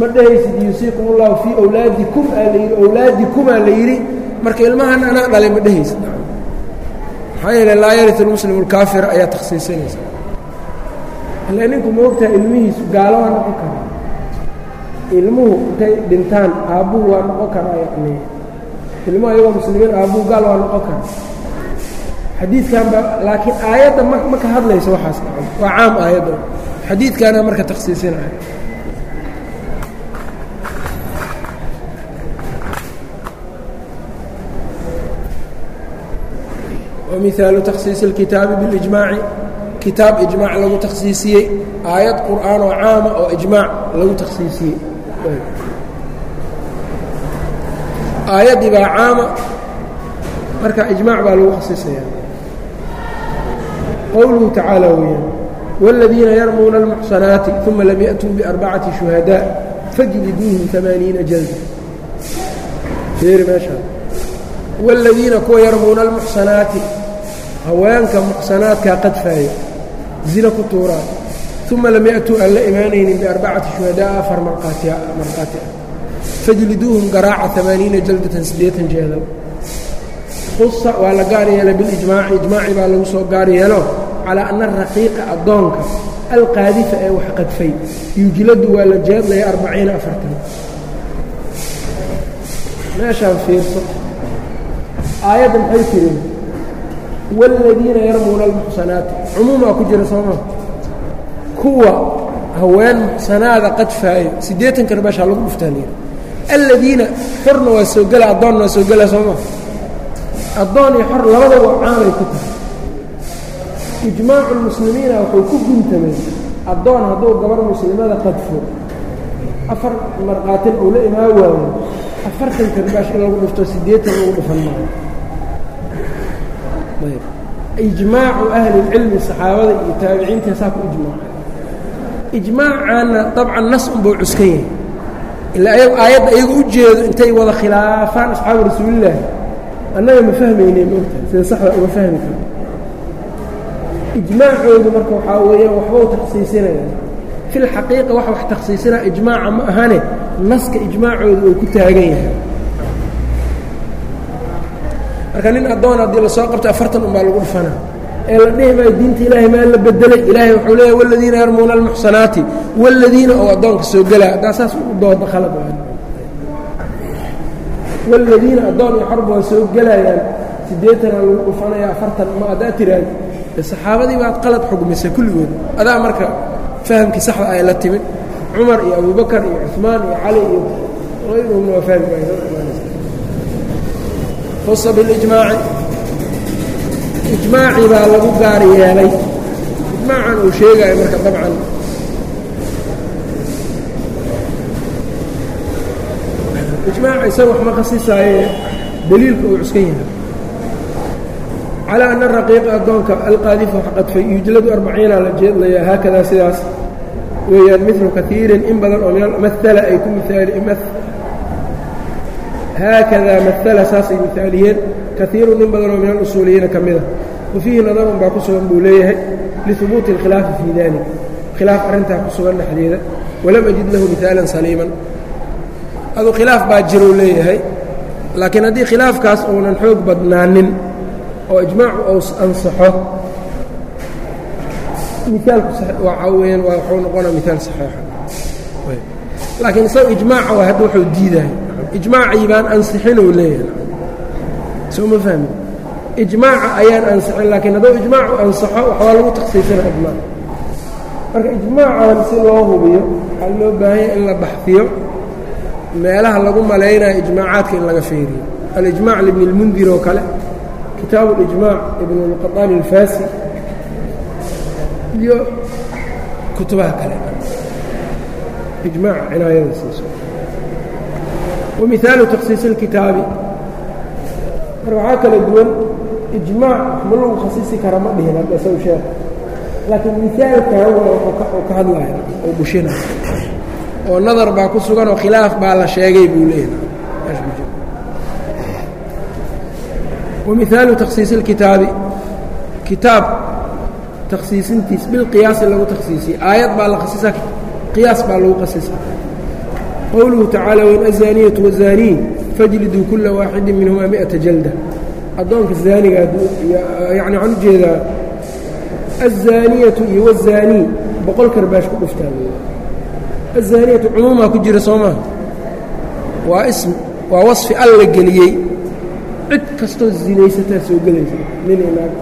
ma dhahaysid yuusiikum ullahu fii awlaadikum aa la yidhi awlaadikumaa la yidhi marka ilmahan anaa dhalay ma dhehaysid maxaa yeele laa yariu lmuslimu اlkaafira ayaa takhsiisinaysa. Ila ninku ma ogtaha ilmihiisu gaalo waa noqon karaa? Ilmuhu intay dhintaan aabbuhu waa noqon karaa yani ilmuhu ayagoo muslimiin aabbuhu gaal waa noqon karaa xadiidkan ba laakiin aayadda ma ma ka hadlayso waxaas waa caam aayadda. Xadiidkaana marka takhsiisinaya wamihaalu takhsiisi اlkitaabi biاlijmaaci kitaab ijmaac lagu takhsiisiyey. Aayad qur'aan oo caama oo ijmaac lagu takhsiisiyey. Aayaddii baa caama marka ijmaac baa lagu khasisaya qowluhu tacaala weeyaan wاladiina yarmuuna اlmuxsanaati uma lam yأtuu biarbacati shuhadاء fajliduuhum amaaniina jalda fiiri meeshaa wاladiina kuwa yarmuuna almuxsanaati haweenka muxsanaadkaa qadfaaya zina ku tuuraan uma lam ya'tuu aan la imaanaynin biarbacati shuhadaaءa afar marqaati ah fajliduuhum garaaca amaaniina jaldatan siddeetan jeedal khusa waa la gaar yeelay bilijmaaci ijmaaci baa lagu soo gaar yeelo calaa ana araqiiqa addoonka alqaadifa ee wax qadfay yujladu waa la jeedlaya arbaciina afartan. Meeshaan fiirso. Aayadda maxay tirin wاladiina yarmuuna almuxsanaati cumuumaa ku jira sooma kuwa haween muxsanaada qadfaayo siddeetan karbaashaa lagu dhuftaaniya aladiina xorna waa soo gela addoonna waa soo gela sooma addoon iyo xor labadaba caamay ku tahay ijmaacu lmuslimiina wuxuu ku guntamay addoon hadduu gabar muslimada qadfo. Afar marqaatin uu la imaan waayo afartan karbaash in lagu dhufto siddeetan lagu dhufan maayo. Ijmaacu ahli اlcilmi saxaabada iyo taabiciinta saa ku ijmaacay ijmaacaanna dabcan nas unbuu cuskan yahay. Ilaa ayagu aayadda iyaga u jeedo intay wada khilaafaan asxaabu rasuulillaahi. Annaga ma fahmaynay moogta sida saxda uma fahmi karo ijmaacoodu marka waxaa weeyaan waxba taksiisinaya fi lxaqiiqa waxa wax taksiisinaa ijmaaca ma ahane naska ijmaacooda uu ku taagan yahay. Marka nin addoon haddii la soo qabta afartan unbaa lagu dhufanaa ee la dhihi maayo diinta ilaahay maa la bedelay. Ilaahay wuxuu leeyahay waladiina yarmuuna almuxsanaati waladiina oo addoonka soo gelaa haddaa saas u dooda khalad waladiina addoon iyo xorba waa soo gelayaan siddeetanaa lagu dhufanaya afartan ma haddaa tiraadi saxaabadii baad qalad xugmisay kulligood. Adaa marka fahamkii saxda ay la timid cumar iyo abubakar iyo cuثmaan iyo cali iyo ayruhumna waa fahmi husa bilijmaaci ijmaacii baa lagu gaar yeelay. Ijmaacan uu sheegayo marka dabcan. Ijmaaca isaga wax ma khasisaaye daliilka uu cuskan yahay calى ana raqiiqa addoonka alqaadifa wax qadfay yujladu arbaciina la jeedlayaa haakadaa sidaas weeyaan milu kaiirin in badan oo maala ay ku miaali haakadaa maala saasay mihaaliyeen kaiiru in badan oo min alusuuliyiina ka mida. Wa fiihi nadarun baa ku sugan buu leeyahay lihubuuti اlkhilaafi fii dalik khilaaf arrintaa ku sugan dhexdeeda. Walam ajid lahu mihaalan saliiman. Adu khilaaf baa jirou leeyahay laakiin haddii khilaafkaas uunan xoog badnaanin oo ijmaacu ou ansaxo. Miaalku waxaa weyaan waa waxuu noqonaa miaal saxiixa. Laakiin isaga ijmaaca waa hadda wuxuu diidahay ijmaacii baan ansixinuu leeyahay. Soo ma fahmi ijmaaca ayaan ansixin laakiin hadduu ijmaacu ansaxo waxbaa lagu taksiisina ijmaac. Marka ijmaacan si loo hubiyo waxaa loo baahanya in la baxfiyo meelaha lagu malaynayo ijmaacaadka in laga feeriyo alijmac libni اlmundir oo kale kitaabu اlijmaac ibn اlqaطaani اlfaasi iyo kutubaha kale ijmaaca cinaayada siiso wamihaalu takhsiisi اlkitaabi marka waxaa kala duwan ijmaac ma lagu khasisi kara ma dhihin hadda isagu sheekh laakiin mihaalkan uu ka hadlaya oo bushinaya oo nadar baa ku sugan oo khilaaf baa la sheegay buu leeyahay wamihaalu takhsiisi اlkitaabi kitaab takhsiisintiis bilqiyaasi lagu takhsiisiyey aayad baa la khasisa qiyaas baa lagu khasisa qowluhu tacaala wain aلzaaniyatu wالzaaniy fajliduu kula waaxidi minhumaa miئata jalda addoonka zaaniga yani waxaan ujeedaa aلzaaniyatu iyo wالzaaniy boqol karbaash ku dhuftaa aلzaaniyatu cumuumaa ku jira soo maa waa ism waa waصfi alla geliyey cid kastoo zinaysataa soo gelaysa nin inaag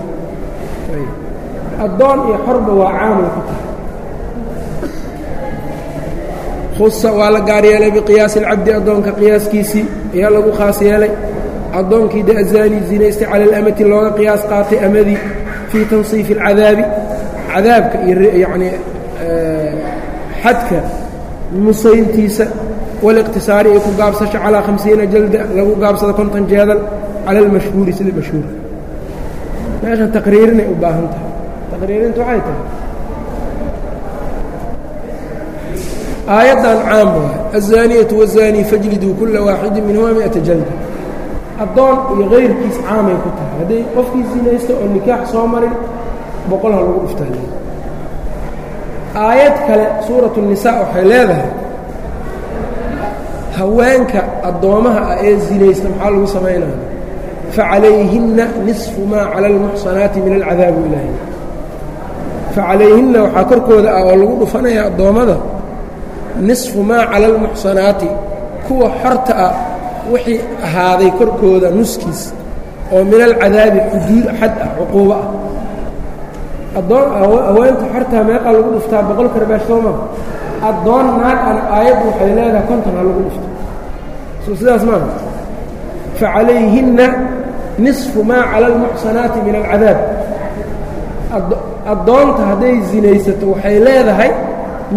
addoon iyo xorba waa caamay ku tahay khusa waa la gaar yeelay biqiyaasi اlcabdi addoonka qiyaaskiisii ayaa lagu khaas yeelay addoonkii de azaani zinaystay cala اlamati looga qiyaas qaatay amadii fii tansiifi اlcadaabi cadaabka iyo yacnii xadka musayntiisa waliqtisaari iyo ku gaabsasho calaa hamsiina jalda lagu gaabsado konton jeedal cala almashhuuri sida mashhuurka meeshan taqriirinay u baahan tahay taqriirinta waxay tahay aayaddan caam waay aلzaaniyatu wالzaanii fajliduu kula waaxidi minhuma miata jalda addoon iyo kayrkiis caamay ku tahay hadday qofkii sinaysto oo nikaax soo marin boqol ha lagu dhuftaa aayad kale suuratu الnisaa waxay leedahay haweenka addoomaha ah ee zinaysta maxaa lagu samaynaya facalayhinna nisfu maa cala almuxsanaati min alcadaabi ilaahi waxaa korkooda ah oo lagu dhufanaya addoommada nisfu maa cala almuxsanaati kuwa xorta ah wixii ahaaday korkooda nuskiis oo min alcadaabi xuduud xad ah cuquubo ah addoon haweenta xortaa meeqaa lagu dhuftaa boqol maa addoon naag ana aayaddu waxay leedahay konton ha lagu dhufto soo sidaas maaha facalayhinna nisfu maa cala almuxsanaati min alcadaab. Addoonta hadday sinaysato waxay leedahay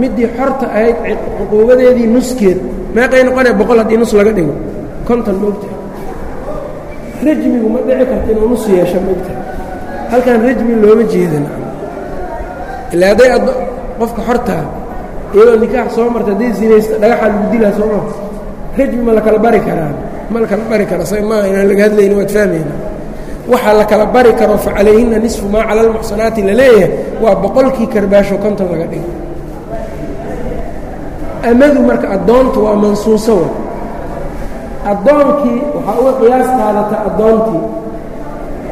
middii xorta ahayd cuquubadeedii nuskeed. Meeqay noqonaya boqol haddii nus laga dhigo? Konton maogtahay rajmigu ma dhici karta inuu nus yeesho maogtahay halkan rajmi looma jeedan ilaa hadday qofka xortaa iyadoo nikaax soo marta hadday sinaysta dhagaxaa lagu dilaa soo maa rajmi ma la kala bari karaa ma la bari kara say maaha inaan laga hadlayni waad fahmayna. Waxaa la kala bari karo fa calayhinna nisfu maa cala almuxsanaati la leeyahay waa boqolkii karbaasho konton laga dhigo amadu marka addoontu waa mansuuso wa. Addoonkii waxaa uga qiyaas qaadata addoontii.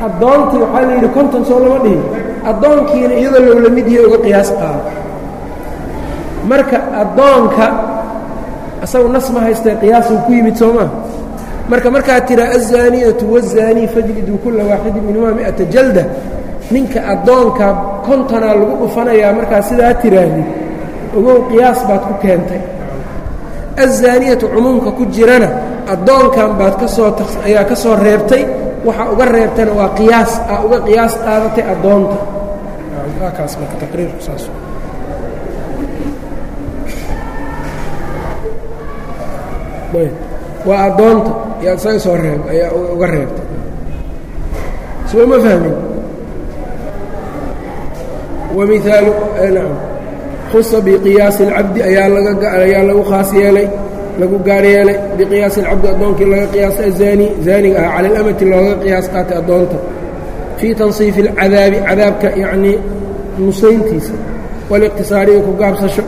Addoontii waxaa la yidhi konton soo lama dhihin. Addoonkiina iyadoo lowla mid yahay uga qiyaas qaado marka addoonka asagu nas ma haystee qiyaasuu ku yimid soo maa marka markaad tiraa aلzaaniyatu wالzaanii fajliduu kula waaxidi minhuma miata jalda ninka addoonka kontonaa lagu dhufanayaa markaad sidaa tiraahdi ogow qiyaas baad ku keentay aلzaaniyatu cumuumka ku jirana addoonkan baad ka soo ayaa ka soo reebtay waxa uga reebtana waa qiyaas aa uga qiyaas qaadatay addoonta kaas marka taqriirku saas waa addoonta yaa isaga soo reeb ayaa uga reebtay soo ma fahmin wamiaalu nacam khusa biqiyaasi اlcabdi ayaa laga ayaa lagu khaas yeelay lagu gaar yeelay biqiyaasi اlcabdi addoonkii laga qiyaasay azaani zaaniga ah cala اlamati looga qiyaas qaatay addoonta fii tansiifi اlcadaabi cadaabka yacnii nusayntiisa waliqtisaariga ku gaabsasho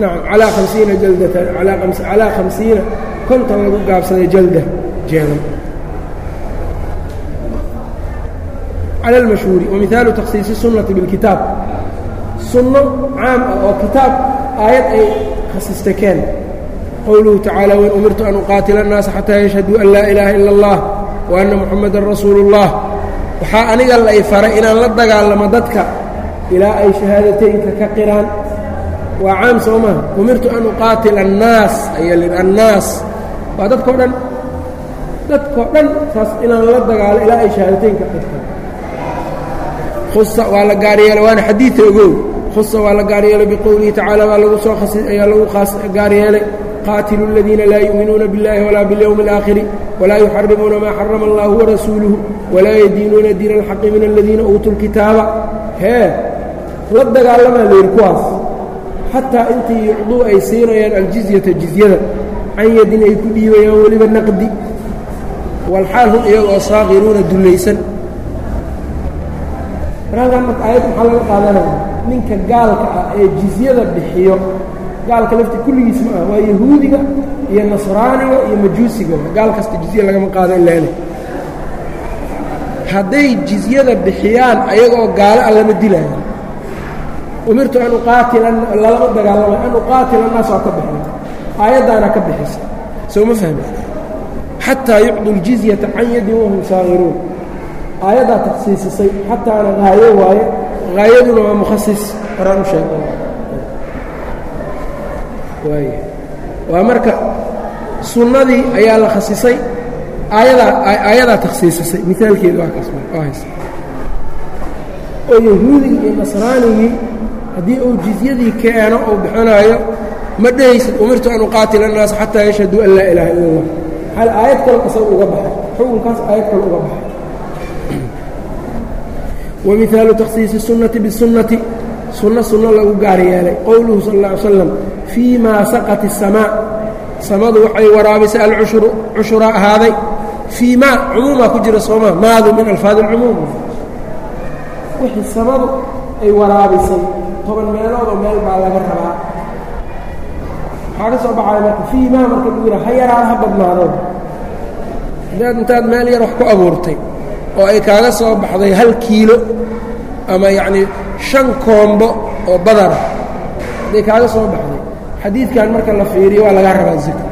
nacam calaa hamsiina jaldatan calaa hamsiina konton lagu gaabsaday jalda jeedan cala almashhuuri wamihaalu takhsiisi sunnati bilkitaab. Sunno caam ah oo kitaab aayad ay khasistay keen qowluhu tacaala wain umirtu an uqaatila annaasa xataa yashhaduu an laa ilaaha ila اllah wa anna muxamadan rasuulu اllah waxaa aniga la faray inaan la dagaalamo dadka ilaa ay shahaadateynka ka qiraan. Waa caam soo maha umirtu an uqaatila annaas ayaa lihi annaas waa dadkao dhan dadkao dhan saas inaan la dagaalo ilaa ay shahaadateynka qirtaan khusa waa la gaar yeelay waana xadiida ogow khusa waa la gaar yeelay biqowlihi tacaala waa lagu soo ayaa lagu khaas gaar yeelay qaatilu اladiina laa yuuminuuna biاllahi walaa biاlyowmi اlaakhiri walaa yuxarimuuna maa xarama allahu warasuuluhu walaa yadiinuuna diina alxaqi min aladiina uutuu lkitaaba hee la dagaalamaa la yidhi kuwaas xataa intii yucduu ay siinayaan aljizyata jizyada can ay ku dhiibayaan weliba naqdi. Walxaal hum iyagoo saaqiruuna dullaysan marhalkan marka aayad maxaa laga qaadanaya ninka gaalka ah ee jizyada bixiyo. Gaalka lafti kulligiis ma ah waa yahuudiga iyo nasraaniga iyo majuusiga. Gaal kasta jizya lagama qaado ilaale hadday jizyada bixiyaan ayagoo gaalo a lama dilaayo umirtu an uqaatila lalama dagaalamay an uqaatila annaas waa ka bixin aayaddaana ka bixisa. Soo ma fahmi? Xataa yucdu ljizyata can yadin wahum saagiruun. Aayaddaa takhsiisisay xataana haayo waaye haayaduna waa mukhasis. Horaan u sheeg waay waa marka sunnadii ayaa la khasisay aayadaa takhsiisisay miaalkeedu haysa oo yahuudigii iyo nasraanigii haddii uu jizyadii keeno uu bixinaayo ma dhehaysid umirtu an uqaatila annaasa xataa yashhaduu an laa ilaaha ila allah hal aayad kale isaga uga baxay xukunkaas aayad kale uga baxay wamihaalu takhsiisi الsunnati bالsunnati sunno sunno lagu gaar yeelay qowluhu sal اlla ly slam fii maa saqat الsamaa samadu waxay waraabisay alcushuru cushuraa ahaaday fii maa cumuumaa ku jira sooma maadu min alfaadi اlcumuum wixii samadu ay waraabisay toban meeloodoo meel baa laga rabaa waxaa ka soo baxaya marka fii maa marka lagu yidhaha ha yaraada ha badnaado. Hadaad intaad meel yar wax ku abuurtay oo ay kaaga soo baxday hal kiilo ama yacnii shan koombo oo badara hadday kaaga soo baxday xadiidkan marka la fiiriyo waa lagaa rabaa zikr.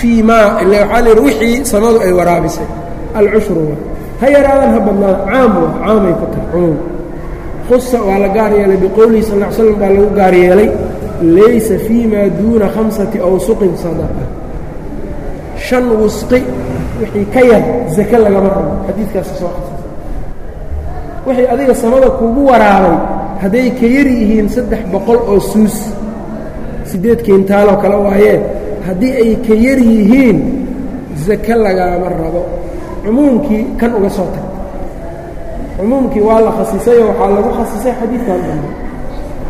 Fii maa ila waxaa la yidhi wixii samadu ay waraabisay. Alcushru wa. Ha yaraadan ha badnaado caam wa caamay ku tahay cumuum khusa waa la gaar yeelay biqowlihi sal ly slam baa lagu gaar yeelay laysa fii maa duuna khamsati awsuqin sadaqa shan wusqi wixii ka yar zake lagama rabo xadiidkaasi soo qasasa wixii adiga samada kugu waraabay hadday ka yar yihiin saddex boqol oo suus siddeed kiintaaloo kale waayee haddii ay ka yar yihiin zake lagama rabo cumuumkii kan uga soo tag cumuumkii waa la khasisayoo waxaa lagu khasisay xadiidkan dambe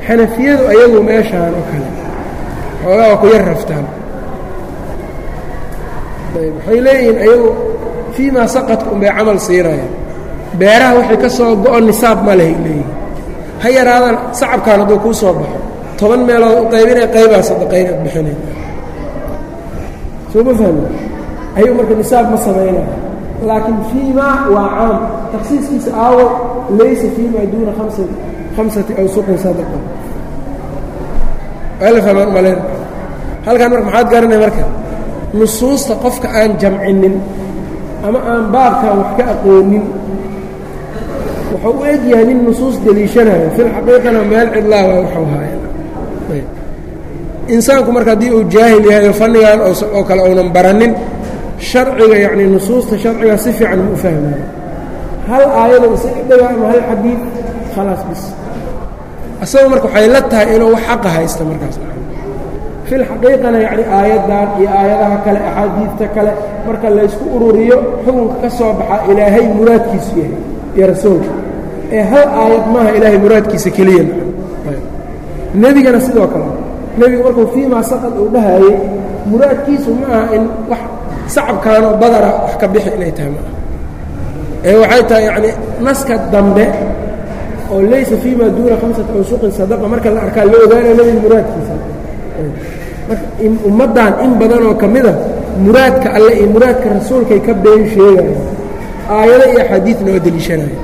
xanafiyadu ayagu meeshaan oo kale xoogaa waa ku yar raftaan. Waxay leeyihiin ayagu fii maa saqadka unbay camal siinayaan beeraha waxay ka soo go-o nisaab ma lehay leeyihiin ha yaraadan sacabkaan hadduu kuu soo baxo. Toban meelood u qaybinay qaybaa sadaqaynaad bixinay. Soo ma fahmi ayagu marka nisaab ma samaynaya laakiin fii waa caam takhsiiskiisa aawo laysa fii maa duuna khamsati awsuqin sadaqa umalayn halkan marka maxaad garanay marka nusuusta qofka aan jamcinin ama aan baabkan wax ka aqoonin wuxuu u eg yahay nin nusuus deliishanayo filxaqiiqana meel cidlaa waa waxuu haaya. Insaanku marka haddii uu jaahil yahay oo fannigan oo kale uunan baranin sharciga yacni nusuusta sharciga si fiican ma u fahmayo hal aayado isaga dhaga ama hal xadiid khalaas bis asagu marka waxay la tahay inuu wax xaqa haysta markaas. Filxaqiiqana yacni aayaddan iyo aayadaha kale axaadiidta kale marka laysku ururiyo xukunka ka soo baxaa ilaahay muraadkiisu yahay iyo rasuulka. Ee hal aayad maaha ilaahay muraadkiisa keliya. Nebigana sidoo kale nebigu markuu fii maa saqad uu dhahaayey muraadkiisu ma aha in wax sacabkaanoo badara wax ka bixi inay tahay maaha. Ee waxay tahay yacni naska dambe oo laysa fii maa duuna khamsati awsuqin sadaqa marka la arkaa la ogaanayo nebiga muraadkiisa. Ummaddan in badanoo ka mida muraadka alle iyo muraadka rasuulkay ka been sheegayaan aayado iyo axaadiidna oo deliishanaya.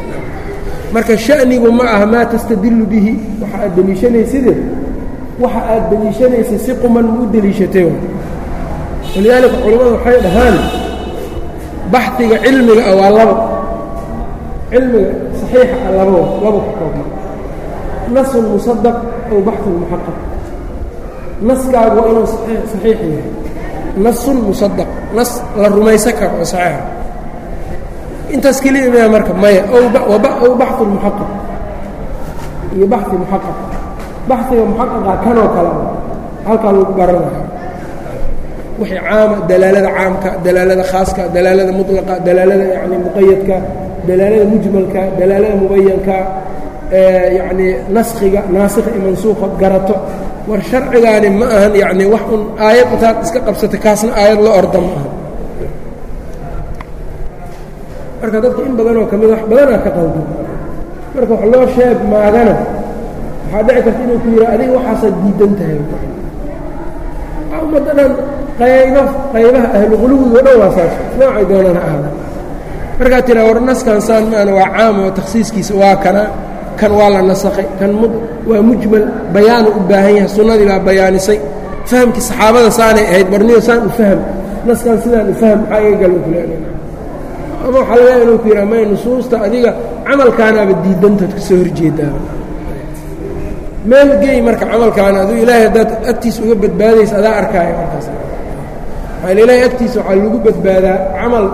Marka sha'nigu ma aha maa tastadillu bihi waxa aad deliishanayside waxa aad deliishanaysay si quman ma u deliishatay walidaalika culammadu waxay dhahaan baxdiga cilmiga ah waa labo cilmiga saxiixa ah labo laba ku koobma nasun musadaq ow baxun muxaqaq naskaagu waa inuu saxiix yahay nasun musadaq nas la rumaysan karo oo saxiixa intaas keliya maya marka maya ow baxun muxaqaq iyo baxi muxaqaq baxiga muxaqaqa kanoo kale halkaa lagu baranaya wixii caama dalaalada caamka dalaalada khaaska dalaalada mutlaqa dalaalada yani muqayadka dalaalada mujmalka dalaalada mubayanka yacnii naskhiga naasikha iyo mansuuqa garato. War sharcigaani ma ahan yacni wax un aayad intaad iska qabsata kaasna aayad la orda ma aha marka dadka in badanoo ka mid wax badanaa ka qaldan marka wax loo sheeg maagana waxaa dhici karta inuu ku yidha adiga waxaasaad diidan tahay. Ummadda dhan qaybaha ahlu quluwigo dhan waa saas. Noocay doonana ahda markaad tiraa war naskan saan maana waa caam oo takhsiiskiisa waa kana kan waa la nasakhay kan waa mujmal bayaanu u baahan yahay sunnadii baa bayaanisay. Fahamkii saxaabada saanay ahayd barniyo saan u fahm naskan sidaan u fahm maxaa iga gal kule ama waxaa laga inuu ku yidhaha may nusuusta adiga camalkaanaaba diidantood ka soo horjeedaa. Meel geey marka camalkaana aduu ilaahay haddaad agtiisa uga badbaadaysa adaa arkaayo markaas. Maxaa ilaahay agtiisa waxaa lagu badbaadaa camal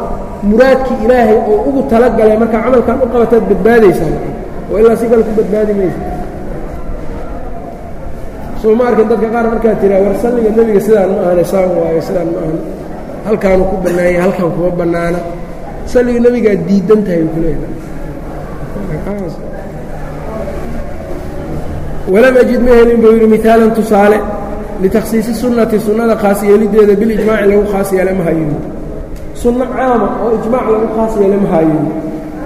muraadkii ilaahay oo ugu talagalay markaa camalkan u qabataad badbaadaysaa oo ilaa si kale ku badbaadi maysa. Soo ma arkin dadka qaar markaa tiraa war salliga nebiga sidaan ma ahane saan waayo sidaan ma ahan halkaanu ku bannaanya halkaan kuma bannaana. Salliga nebigaa diidan tahay ku leeyahay. Walam ajid ma helin buu yidhi mihaalan tusaale litakhsiisi sunnati sunnada khaas yeelideeda bilijmaaci lagu khaas yeele ma hayin sunno caama oo ijmaac lagu khaas yeele ma hayin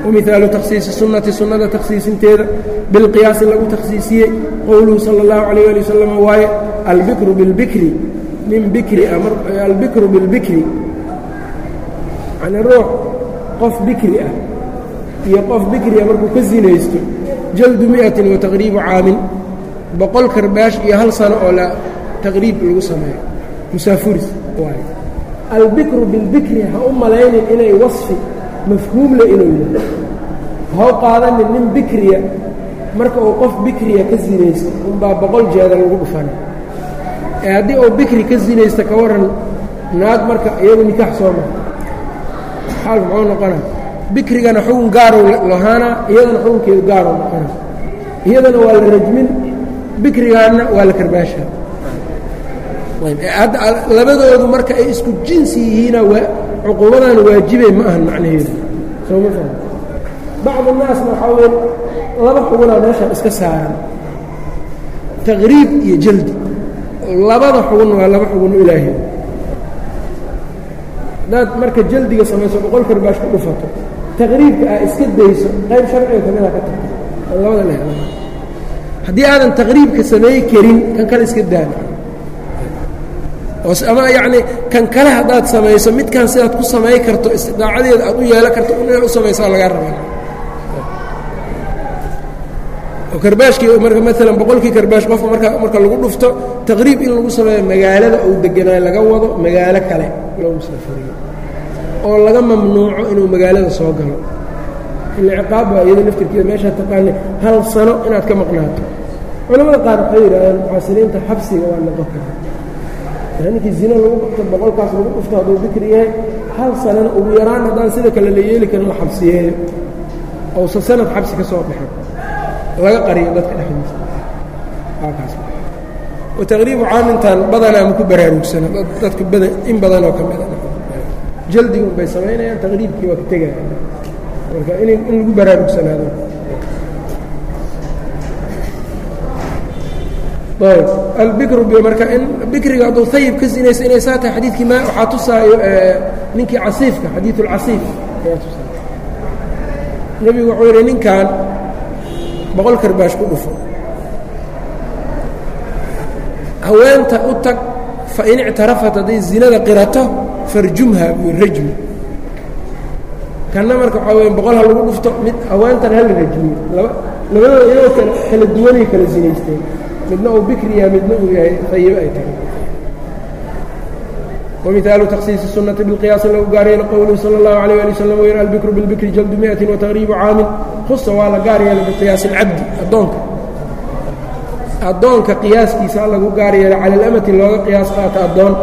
wamihaalu takhsiisi sunnati sunnada takhsiisinteeda bilqiyaasi lagu takhsiisiyey qowluhu sala اllahu calayh ali wasalam waaye albikru bilbikri min bikri albikru bilbikri. Yani ruux qof bikri ah iyo qof bikri ah markuu ka sinaysto jaldu mi'atin wa taqriibu caamin boqol karbaash iyo hal sano oo la taqriib lagu sameeyo. Musaafuris waay albikru bilbikri ha u malaynin inay wasfi mafhuumle inuu yahay ha u qaadanin nin bikriya marka uu qof bikriya ka sinaysto unbaa boqol jeeda lagu dhufana ee haddii uu bikri ka sinaysto ka warran naag marka iyadu nikaax soo mara xaalka muxuu noqona bikrigana xugun gaarow lahaanaa iyadana xugunkeedu gaarow noqona iyadana waa la rajmin bikrigaanna waa la karbaashaa labadoodu marka ay isku jinsi yihiina cuquubadana waajibay ma ahan macnaheedu. Soo ma faham bacdu naasna waxaa weya laba xugunaa meeshaan iska saaran taqriib iyo jaldi. Labada xugun waa laba xuguno ilaahay. Haddaad marka jaldiga samayso boqol karbaash ku dhufato. Taqriibka aa iska dayso qayb sharciga kamida ka tagto labada le haddii aadan taqriibka samey karin kan kale iska daana ama yacni kan kale haddaad samayso midkan sidaad ku samay karto istidaacadeeda aad u yeelan karto inaad u samaysaa lagaa rabaa. Karbaashkii marka maalan boqolkii karbaash qofka marka marka lagu dhufto taqriib in lagu sameeyo magaalada uu deganaayo laga wado magaalo kale loo musaafuriyo oo laga mamnuuco inuu magaalada soo galo. Ila ciqaab baa iyada laftirkeeda meeshaa taqaani hal sano inaad ka maqnaato. Culamada qaar waxay yidhahdeen muxaasiriinta xabsiga waa noqon karaa ninkii zino lagu dhufto boqolkaas lagu dhufto hadduu bikri yahay hal sanana ugu yaraan haddaan sida kale la yeeli karin la xabsiyeeyo ousa sanad xabsi ka soo baxo laga qariyo dadka dhexdiisa. Kaas. Oo taqriibu caamintan badanaa maku baraarugsana dadka bada in badanoo ka mida jaldigun bay samaynayaan taqriibkii waa ka tegaya. Marka in in lagu baraarugsanaado ayb albikru marka in bikriga hadduu hayib ka sinayso inay saa tahay xadiidkii ma waxaa tusaayo ninkii casiifka xadiidu اlcasiif ayaa tusaaya. Nebigu wuxuu yidhi ninkan boqol karbaash ku dhufo. Haweenta u tag fain ictarafat hadday zinada qirato farjumha buu rajmi. Kanna marka waxaa weya boqol ha lagu dhufto mid haweentan hala rajmiyo. Laba labadooda iyagoo kala duwanay kala sinaysteen midna uu bikri yahay midna uu yahay ayibo ay tahay wamihaalu takhsiisi الsunnati biاlqiyaasi lagu gaaryeelo qowluhu salى اllahu عalيه ali wslam wy albikru bilbikri jaldu miئatin wataqriibu caamin husa waa la gaar yeela biqiyaasi اlcabdi addoonka addoonka qiyaaskiisa lagu gaar yeela cala اlamati looga qiyaas qaato addoon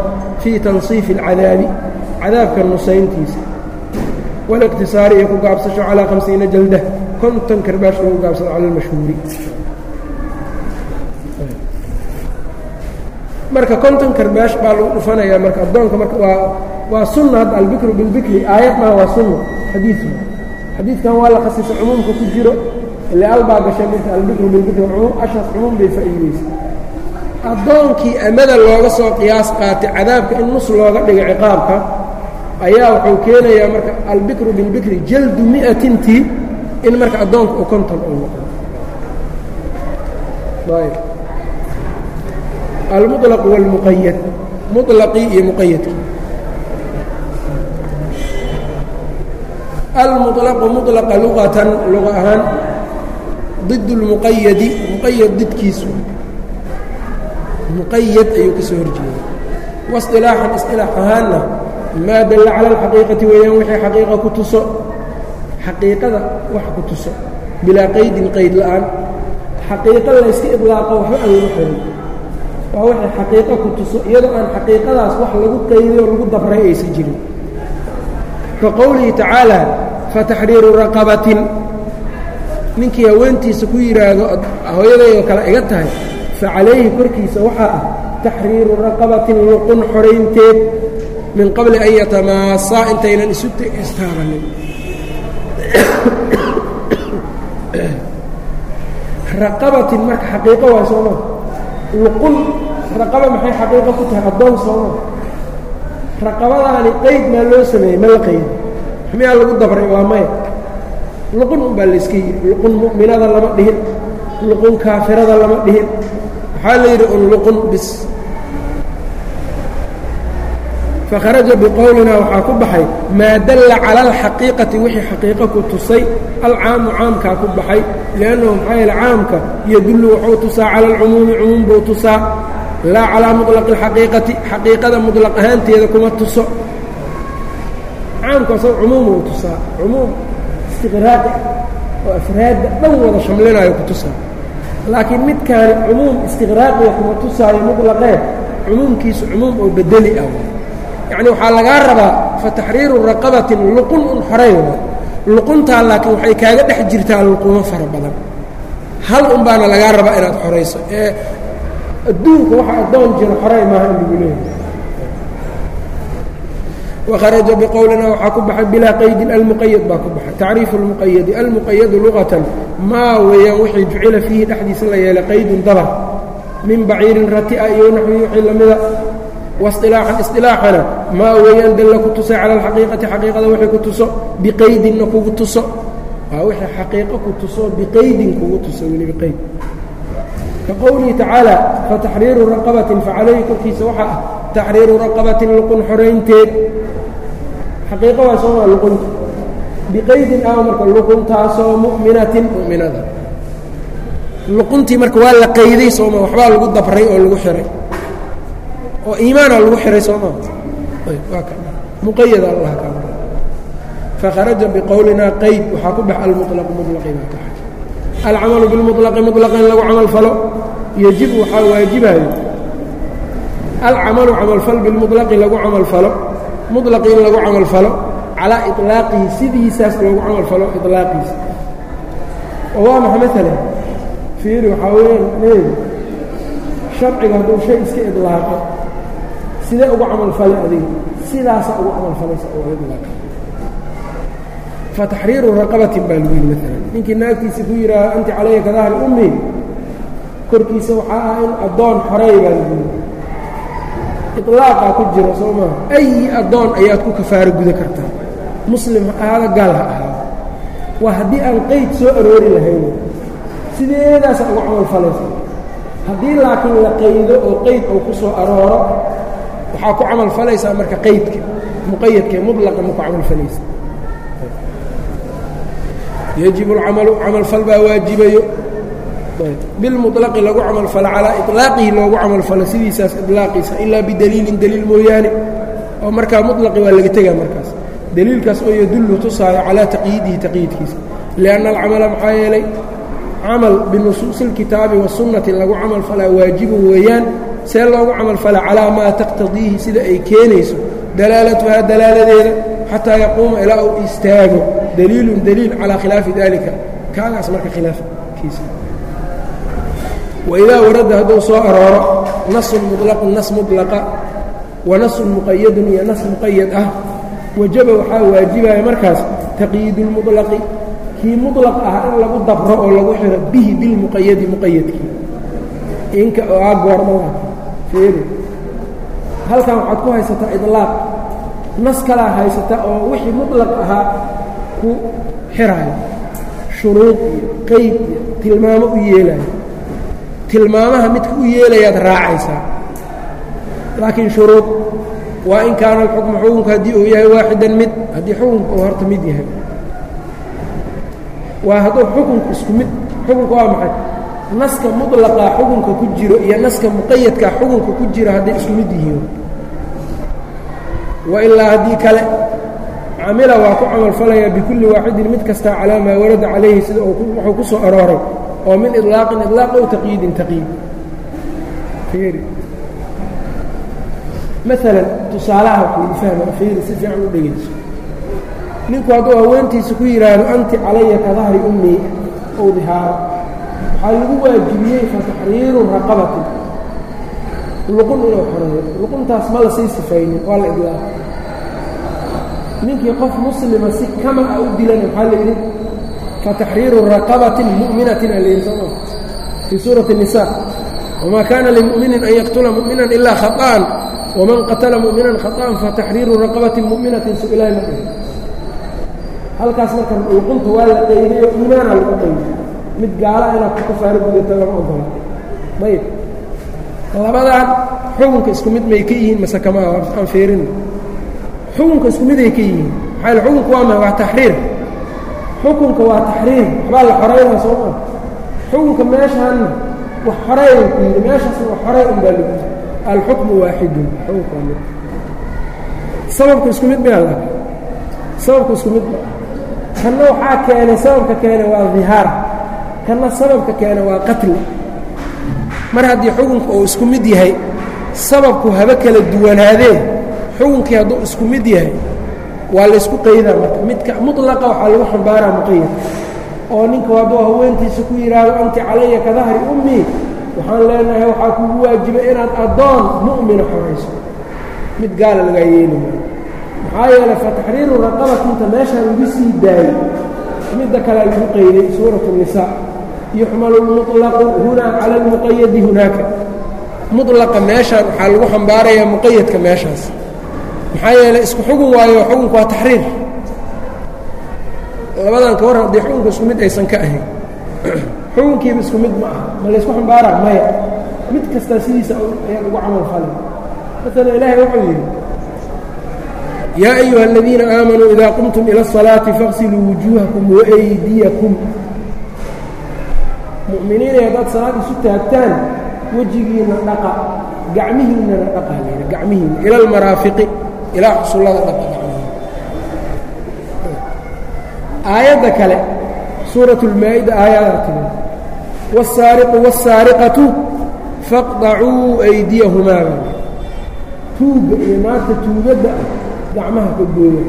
fii tanصiifi اlcadaabi cadaabka nusayntiisa wاliqtisaari iyo ku gaabsasho calىa hamsiina jalda konton karbaash lagu gaabsado cala اlmashhuuri marka konton karbaash baa lagu dhufanayaa marka addoonka marka waa waa sunna hadda albikru bilbikri aayad maha waa sunna xadiid xadiidkan waa la khasisa cumuumka ku jiro ile albaa gashay minta albikru bilbikri ashaas cumuum bay faa'iideysa addoonkii amada looga soo qiyaas qaatay cadaabka in nus looga dhigo ciqaabka ayaa wuxuu keenayaa marka albikru bilbikri jaldu mi'atintii in marka addoonka uu konton uu noqdo almuطlaq wاlmuqayad muطlaqii iyo muqayadki almuطlaqu muطlaqa luqatan luqa ahaan ضid اlmuqayadi muqayad didkiisu muqayad ayuu ka soo horjeeda waاصطilaaxan isilaax ahaanna maa dalla cala اlxaqiiqati weeyaan wixii xaqiiqa ku tuso xaqiiqada wax ku tuso bilaa qaydin qayd la'aan xaqiiqa layska iطlaaqo waxba aan lagu xirin waa waxay xaqiiqo ku tuso iyadoo aan xaqiiqadaas wax lagu qaydiyo lagu dabray aysan jirin. Ka qowlihi tacaalى fataxriiru raqabatin. Ninkii haweentiisa ku yidhaahdo hooyadaydoo kale iga tahay fa calayhi korkiisa waxaa ah taxriiru raqabatin luqun xoraynteed min qabli an yatamaasaa intaynan isu istaabanin. Raqabatin marka xaqiiqo waa sooma luqun raqaba maxay xaqiiqo ku tahay? Addoon sooma raqabadaani qayd maa loo sameeyey ma la qaydi miyaa lagu dabray waa maya. Luqun unbaa layska yidhi. Luqun mu'minada lama dhihin. Luqun kaafirada lama dhihin. Waxaa la yidhi un luqun bis. Fakharaja biqowlina waxaa ku baxay maa dalla cala alxaqiiqati wixii xaqiiqo ku tusay alcaamu caamkaa ku baxay liannahu maxaa yeele caamka yadullu wuxuu tusaa cala alcumuumi cumuum buu tusaa laa calaa muطlaqi اlxaqiiqati xaqiiqada muطlaq ahaanteeda kuma tuso caamku asag cumuum uu tusaa cumuum istiqraaqi oo afraadda dhan wada shamlinaayo ku tusaa laakiin midkaani cumuum istiqraaqiga kuma tusaayo muطlaqee cumuumkiisu cumuum oo bedeli ah yacni waxaa lagaa rabaa fa taxriiru raqabatin luqun un xoray wa luquntaa laakiin waxay kaaga dhex jirtaa luqumo fara badan hal un baana lagaa rabaa inaad xorayso ee adduunka waxa addoon jiro xoray maaha in lagu leeyahay. Wakharaja biqowlina waxaa ku baxay bilaa qaydin almuqayad baa ku baxay. Tacriifu اlmuqayadi almuqayadu luqatan maa weeyaan wixii jucila fiihi dhexdiisa la yeelay qaydun dabar min baciirin rati'a iyo naxwi wixii lamida wasilaaxan isilaaxana maa weeyaan dalla ku tusay cala alxaqiiqati xaqiiqada wixii ku tuso biqaydinna kugu tuso. Wixii xaqiiqo ku tuso biqaydin kugu tuso weli biqayd ka qowlihi tacaala fataxriiru raqabatin facalayhi korkiisa waxaa ah taxriiru raqabatin luqun xoraynteed xaqiiqo waa soomaa luqunta biqaydin ah marka luquntaasoo mu'minatin mu'minada luquntii marka waa la qayday sooma waxbaa lagu dabray oo lagu xihay oo iimaana lagu xihay sooma muqayada allah ka fakharaja biqowlinaa qayd waxaa ku bax almuطlaqu muطlaqi baa tahay alcamalu bilmulaqi mulaqan in lagu camal falo yejib waxaa waajibayo alcamalu camalfal bilmulaqi lagu camalfalo mulaqi in lagu camalfalo calaa ilaaqihi sidiisaas loogu camalfalo ilaaqiisa oo waa maxa maalan fiiri waxaa weyaan neeg sharciga hadduu shay iska idlaaqo sidee ugu camalfalay adiga sidaasa ugu camalfalaysa oo ilaaqi fataxriiru raqabatin baa lagu yidhi maalan ninkii naagtiisa ku yidhaaha anti calaya kadahri ummi. Korkiisa waxaa ah in addoon xoreey baa lagu yidhi. Iطlaaqaa ku jira soo maaha ayi addoon ayaad ku kafaaro guda kartaa. Muslim ha ahaada gaal ha ahaado waa haddii aan qeyd soo aroori lahayn. Sideedaasa ugu camal falaysa haddii laakiin la qaydo oo qeyd uu ku soo arooro waxaa ku camal falaysaa marka qaydka muqayadka mulaqa ma ku camal falaysa yajibu alcamalu camalfal baa waajibayo bilmuطlaqi lagu camalfalo calaa iطlaaqihi loogu camalfalo sidiisaas iطlaaqiisa ilaa bidaliilin daliil mooyaane oo markaa muطlaqi waa laga tegaa markaas daliilkaas oo yadullu tusaayo calaa taqyiidihi taqyiidkiisa lianna alcamala maxaa yeelay camal binusuusi اlkitaabi wasunnati lagu camal falaa waajibun weeyaan see loogu camal fala calaa maa taqtadiihi sida ay keenayso dalaalatuhaa dalaaladeeda xataa yaquuma ilaa uu istaago daliilun daliil calaa khilaafi dalika kaagaas marka khilaafkiisa waidaa warada hadduu soo arooro nasun muطlaqun nas muطlaqa wa nasun muqayadun iyo nas muqayad ah wajaba waxaa waajibaya markaas taqyiidu اlmuطlaqi kii muطlaq ah in lagu dabro oo lagu xiro bihi bilmuqayadi muqayadkii inka aa goormada feeri halkan waxaad ku haysataa iطlaaq nas kalaa haysata oo wixii muطlaq ahaa ku xiraayo shuruud iyo qeyd iyo tilmaamo u yeelayo tilmaamaha midka u yeelayaad raacaysaa. Laakiin shuruud waa in kaana alxukmu xukunku haddii uu yahay waaxidan mid haddii xukunku uu horta mid yahay. Waa hadduu xukunku isku mid xukunku waa maxay? Naska muطlaqaa xukunka ku jiro iyo naska muqayadkaa xukunka ku jiro hadday isku mid yihiin. Wa ilaa haddii kale camila waa ku camal falayaa bikulli waaxidin mid kastaa calaa maa warada calayhi sida wuxuu ku soo arooray oo min iطlaaqin iطlaaq ow taqyiidin taqyiid. Maalan tusaalaha kuudi fahma fiiri si fiican u dhegayso ninku hadduu haweentiisa ku yidhaahdo anti calaya ka dahri ummii ou dihaaro waxaa lagu waajibiyey fataxriiru raqabatin luqun inuu xoreeyo luquntaas ma la sii sifaynin waa la idlaaqa ninkii qof muslima si kama a u dilana maxaa la yidhi fataxriiru raqabatin mu'minatin aa la yidhi sooma fii suurati الnisa wma kana limu'minin an yaqtula mu'minan ilaa khaطa'an waman qatala mu'minan khaطa'an fataxriiru raqabatin mu'minatin su ilahay ma dhihi halkaas marka luqunta waa la qaybiyo iimaana lagu qaybiy mid gaala inaad ku kafaaro gudato lama ogola ayb labadan xukunka isku mid may ka yihiin mase kama aan fiirin xukunka isku miday ka yihiin. Maxaa yl xukunka waa ma waa taxriir. Xukunka waa taxriir. Waxbaa la xoraynaa soo maa xukunka meeshaanna wax xoreeyan ku yidhi meeshaasna wax xorey un baa lagu alxukmu waaxidun xukunka waa mid. Sababka isku mid miyaa la. Sababka isku mid ma kanna waxaa keenay sababka keenay waa dihaar kanna sababka keenay waa qatli mar haddii xukunka uu isku mid yahay sababku haba kala duwanaadee xukunkii hadduu isku mid yahay waa laysku qaydaa marka midka mutlaqa waxaa lagu xambaaraa muqayad oo ninku hadduu haweentiisa ku yidhaahdo anti calaya ka dahri ummii waxaan leenahay waxaa kugu waajibay inaad addoon mu'mina xorayso mid gaala lagaa yeeli maayo maxaa yeelay fataxriiru raqabatinta meeshaan lagu sii daayey midda kalea lagu qayday suuratu الnisaa yuxmalu lmuطlaqu hunaa cala اlmuqayadi hunaaka muطlaqa meeshaan waxaa lagu xambaarayaa muqayadka meeshaas maxaa yeeley isku xugun waayo xukunku waa taxriir. Labadan ka warran dee xukunku isku mid aysan ka ahayn xukunkiiba isku mid ma aha. Ma laysku xambaaraa? Maya. Mid kastaa sidiisa ayaa ugu camal falin. Maala ilaahay wuxuu yidhi yaa ayuha aladiina aamanuu idaa qumtum ila الsalaati faqsiluu wujuuhakum waaydiyakum mu'miniinay haddaad salaad isu taagtaan wejigiinna dhaqa gacmihiinnana dhaqa gacmihiinna ila almaraafiqi ilaa xusullada dhaqa gacmihiina aayadda kale suuraة اlmaa-ida aayadaa timi wالsaariqu wالsaariqatu faqdacuu aydiyahumaa tuugga iyo naarta tuugadda ah gacmaha ka gooya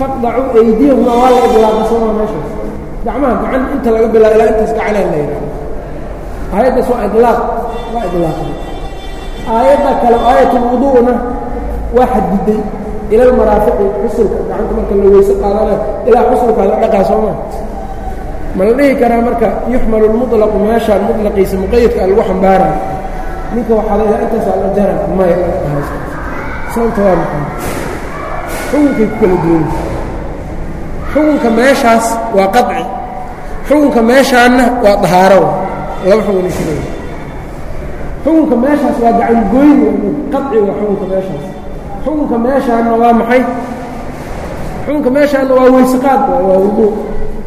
faqdacuu aydiyahumaa waa la idlaaqa sooma meeshaas gacmaha gacan inta laga bilaabo ilaa intaas gacanaa la yidhaha aayaddaas waa ilaaq waa idlaaqay aayadda kale aayatulwuduuna waa xadiday ila almaraafiqi xusulka. Gacanta marka la weyse qaadana ilaa xusulkaala dhaqaa soo maa ma la dhihi karaa marka yuxmalu lmuطlaqu meeshaan mudlaqiisa muqayadka a lagu xambaaraya ninka waxaa la idaa intaas alla jara maya sababta waa maxay? Xukunkay ku kala duwan. Xukunka meeshaas waa qaطci xukunka meeshaanna waa dahaaro. Laba xukunay ku xukunka meeshaas waa gacangoyn qaciga xukunka meeshaas. Xukunka meeshaana waa maxay? Xukunka meeshaana waa weyseqaad waa wuduu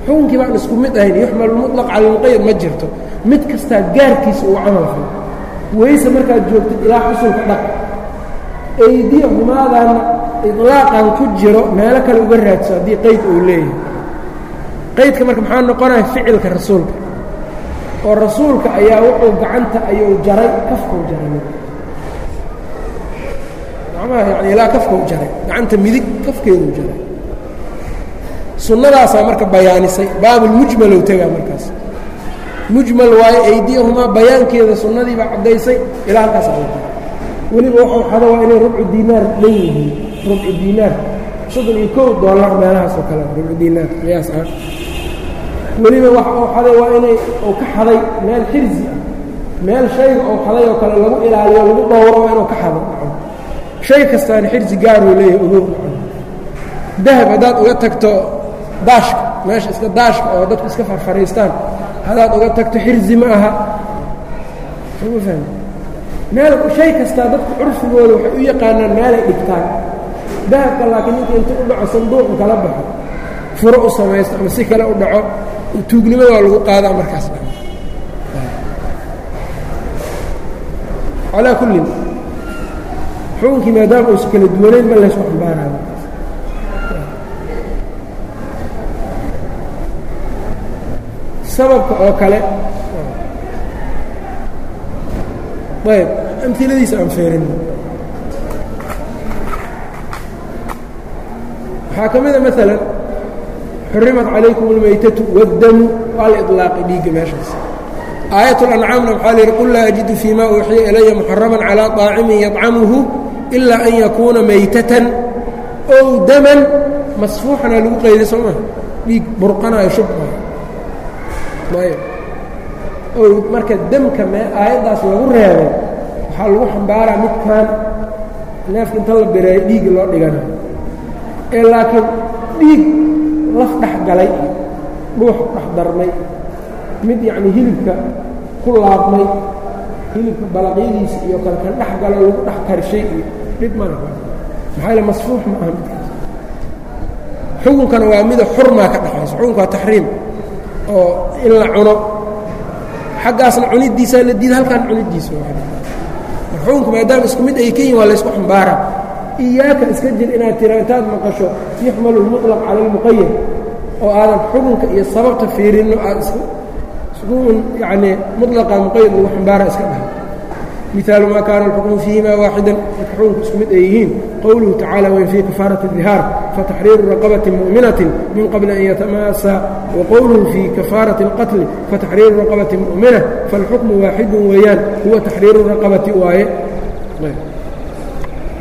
xukunkii baan isku mid ahayn yuxmal mulaq cala lqayd ma jirto. Mid kastaa gaarkiisa uu camal falo weyse markaad joogtid ilaa xusulka dhaq. Aydiya humaadaana ilaaqan ku jiro meelo kale uga raadso haddii qayd uu leeyahay. Qaydka marka maxaa noqonaya ficilka rasuulka oo rasuulka ayaa wuxuu gacanta ayuu jaray kafkuu jaray. Gacmaha yani ilaa kafkuu jaray gacanta midig kafkeeduu jaray. Sunnadaasaa marka bayaanisay baabulmujmalow tegaa markaas. Mujmal waayo aydiyahumaa bayaankeeda sunnadiibaa caddaysay ilaa halkaas ala weliba waxuu xado waa inay rubcu diinaar leeyihiin rubcu diinaar. Soddon iyo kow dollar meelahaas kale rubcu diinaar qiyaas ah weliba wax uu xaday waa inay uu ka xaday meel xirsi ah meel shayga uu xaday oo kale lagu ilaaliyo lagu dhowro waa inuu ka xado. Shay kastaana xirsi gaaruu leeyahay ogow dahab haddaad uga tagto daashka meesha iska daashka oo dadku iska farfariistaan haddaad uga tagto xirsi ma aha. Meel shay kastaa dadku curfigooda waxay u yaqaanaan meelay dhigtaan. Dahabka laakiin ninka inta u dhaco sanduuqu kala baxo furo u samaysto ama si kale u dhaco tuugnimada waa lagu qaadaa markaas. Calaa kullin xukunkii maadaama uusa kala duwanayn ma laysku xambaaraayo sababka oo kale ayb amiladiisa aan feerin. Waxaa ka mida maalan xurimat calaykum اlmaytatu wاddamu waa la iطlaaqay dhiigga meeshaas aayat اlancaamna waxaa la yidhi qul laa ajidu fii ma uuxiya ilaya muxaraman calىa طaacimin yطcamuhu ilaa an yakuuna maytatan ow daman masfuuxana lagu qayday soo maa dhiig burqanayo shubmaayo ayb ow marka demka mee aayaddaas lagu reebay waxaa lagu xambaaraa midkan neefka inta la bireeyo dhiigga loo dhiganayo ee laakiin dhiig laf dhex galay dhuux dhex darmay. Mid yacnii hilibka ku laabmay hilibka balaqyadiisa iyo kale kan dhex galo lagu dhex karshay iyo dhib mana maxaa yaele masfuux ma aha midkaas. Xukunkana waa mida xurmaa ka dhexayso xukunka waa taxriim oo in la cuno. Xaggaasna cunidiisaa la diida halkaan cunidiisa xukunku maadaama isku mid ay ka yihiin waa laysku xambaara iyaaka iska jir inaad tira intaad maqasho yuxmalu lmuطlaq cala اlmuqayad oo aadan xukunka iyo sababta fiirinno aad isku iskuun yacnii muطlaqa muqayad lagu xambaara iska dhaha mihaalu maa kaana alxukmu fiihima waaxidan marka xukunku isku mid ay yihiin qowluhu tacala wain fii kafaarati dihaar fataxriiru raqabati mu'minatin min qabli an yatamaasa waqowluhu fii kafaarati اlqatli fataxriiru raqabati mu'mina faalxukmu waaxidun weeyaan huwa taxriiru raqabati waaye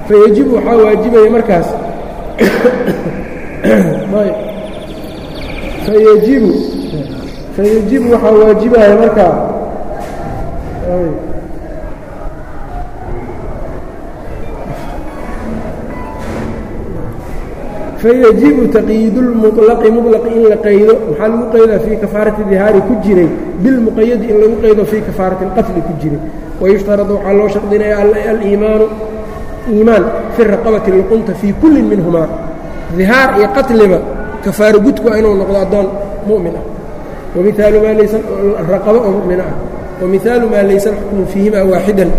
fayajibu waxaa waajibaya markaas fayajibu fayajibu waxaa waajibaya markaa fayajibu taqyiidu lmuطlaqi muطlaqi in la qaydo maxaa lagu qaydaa fii kafaarati dihaari ku jiray bilmuqayadi in lagu qaydo fii kafaarati اlqatli ku jiray wayushtaradu waxaa loo shardinaya aliimaanu iimaan fi raqabati luqunta fii kullin minhumaa dihaar iyo qatliba kafaaro gudku waa inuu noqdo addoon mu'min ah wamiaalu maa laysa raqabo oo mu'mina ah wamihaalu maa laysa alxukmu fiihimaa waaxidan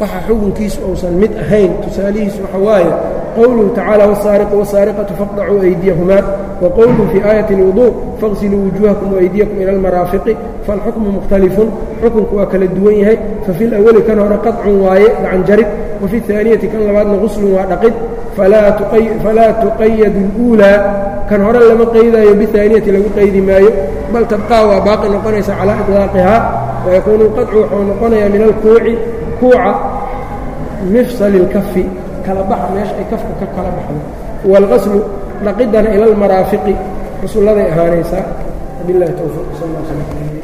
waxa xukunkiisu uusan mid ahayn tusaalihiisu waxa waaye qowluhu tacaala wاsaariqu wاsaariqatu faqdacuu aydiyahumaa waqowluhu fii aayati اlwuduء faqsiluu wujuuhakum waaydiyakum ila almaraafiqi faalxukmu mukhtalifun xukunku waa kala duwan yahay fafi lawali kan hore qadcun waaye gacan jarid wafi اhaaniyati kan labaadna guslun waa dhaqid falaa tuqayadu اluulaa kan hore lama qaydaayo bihaaniyati lagu qaydi maayo bal tabqaa waa baaqi noqonaysa calaa iطlaaqihaa wayakuunu اlqadcu wuxuu noqonayaa min alkuuci kuuca mifsali اlkafi kala baxa meesha ay kafka ka kala baxdo wاlqaslu dhaqidana ila اlmaraafiqi xusulladay ahaanaysaa biاllahi towfiiq sal اl sl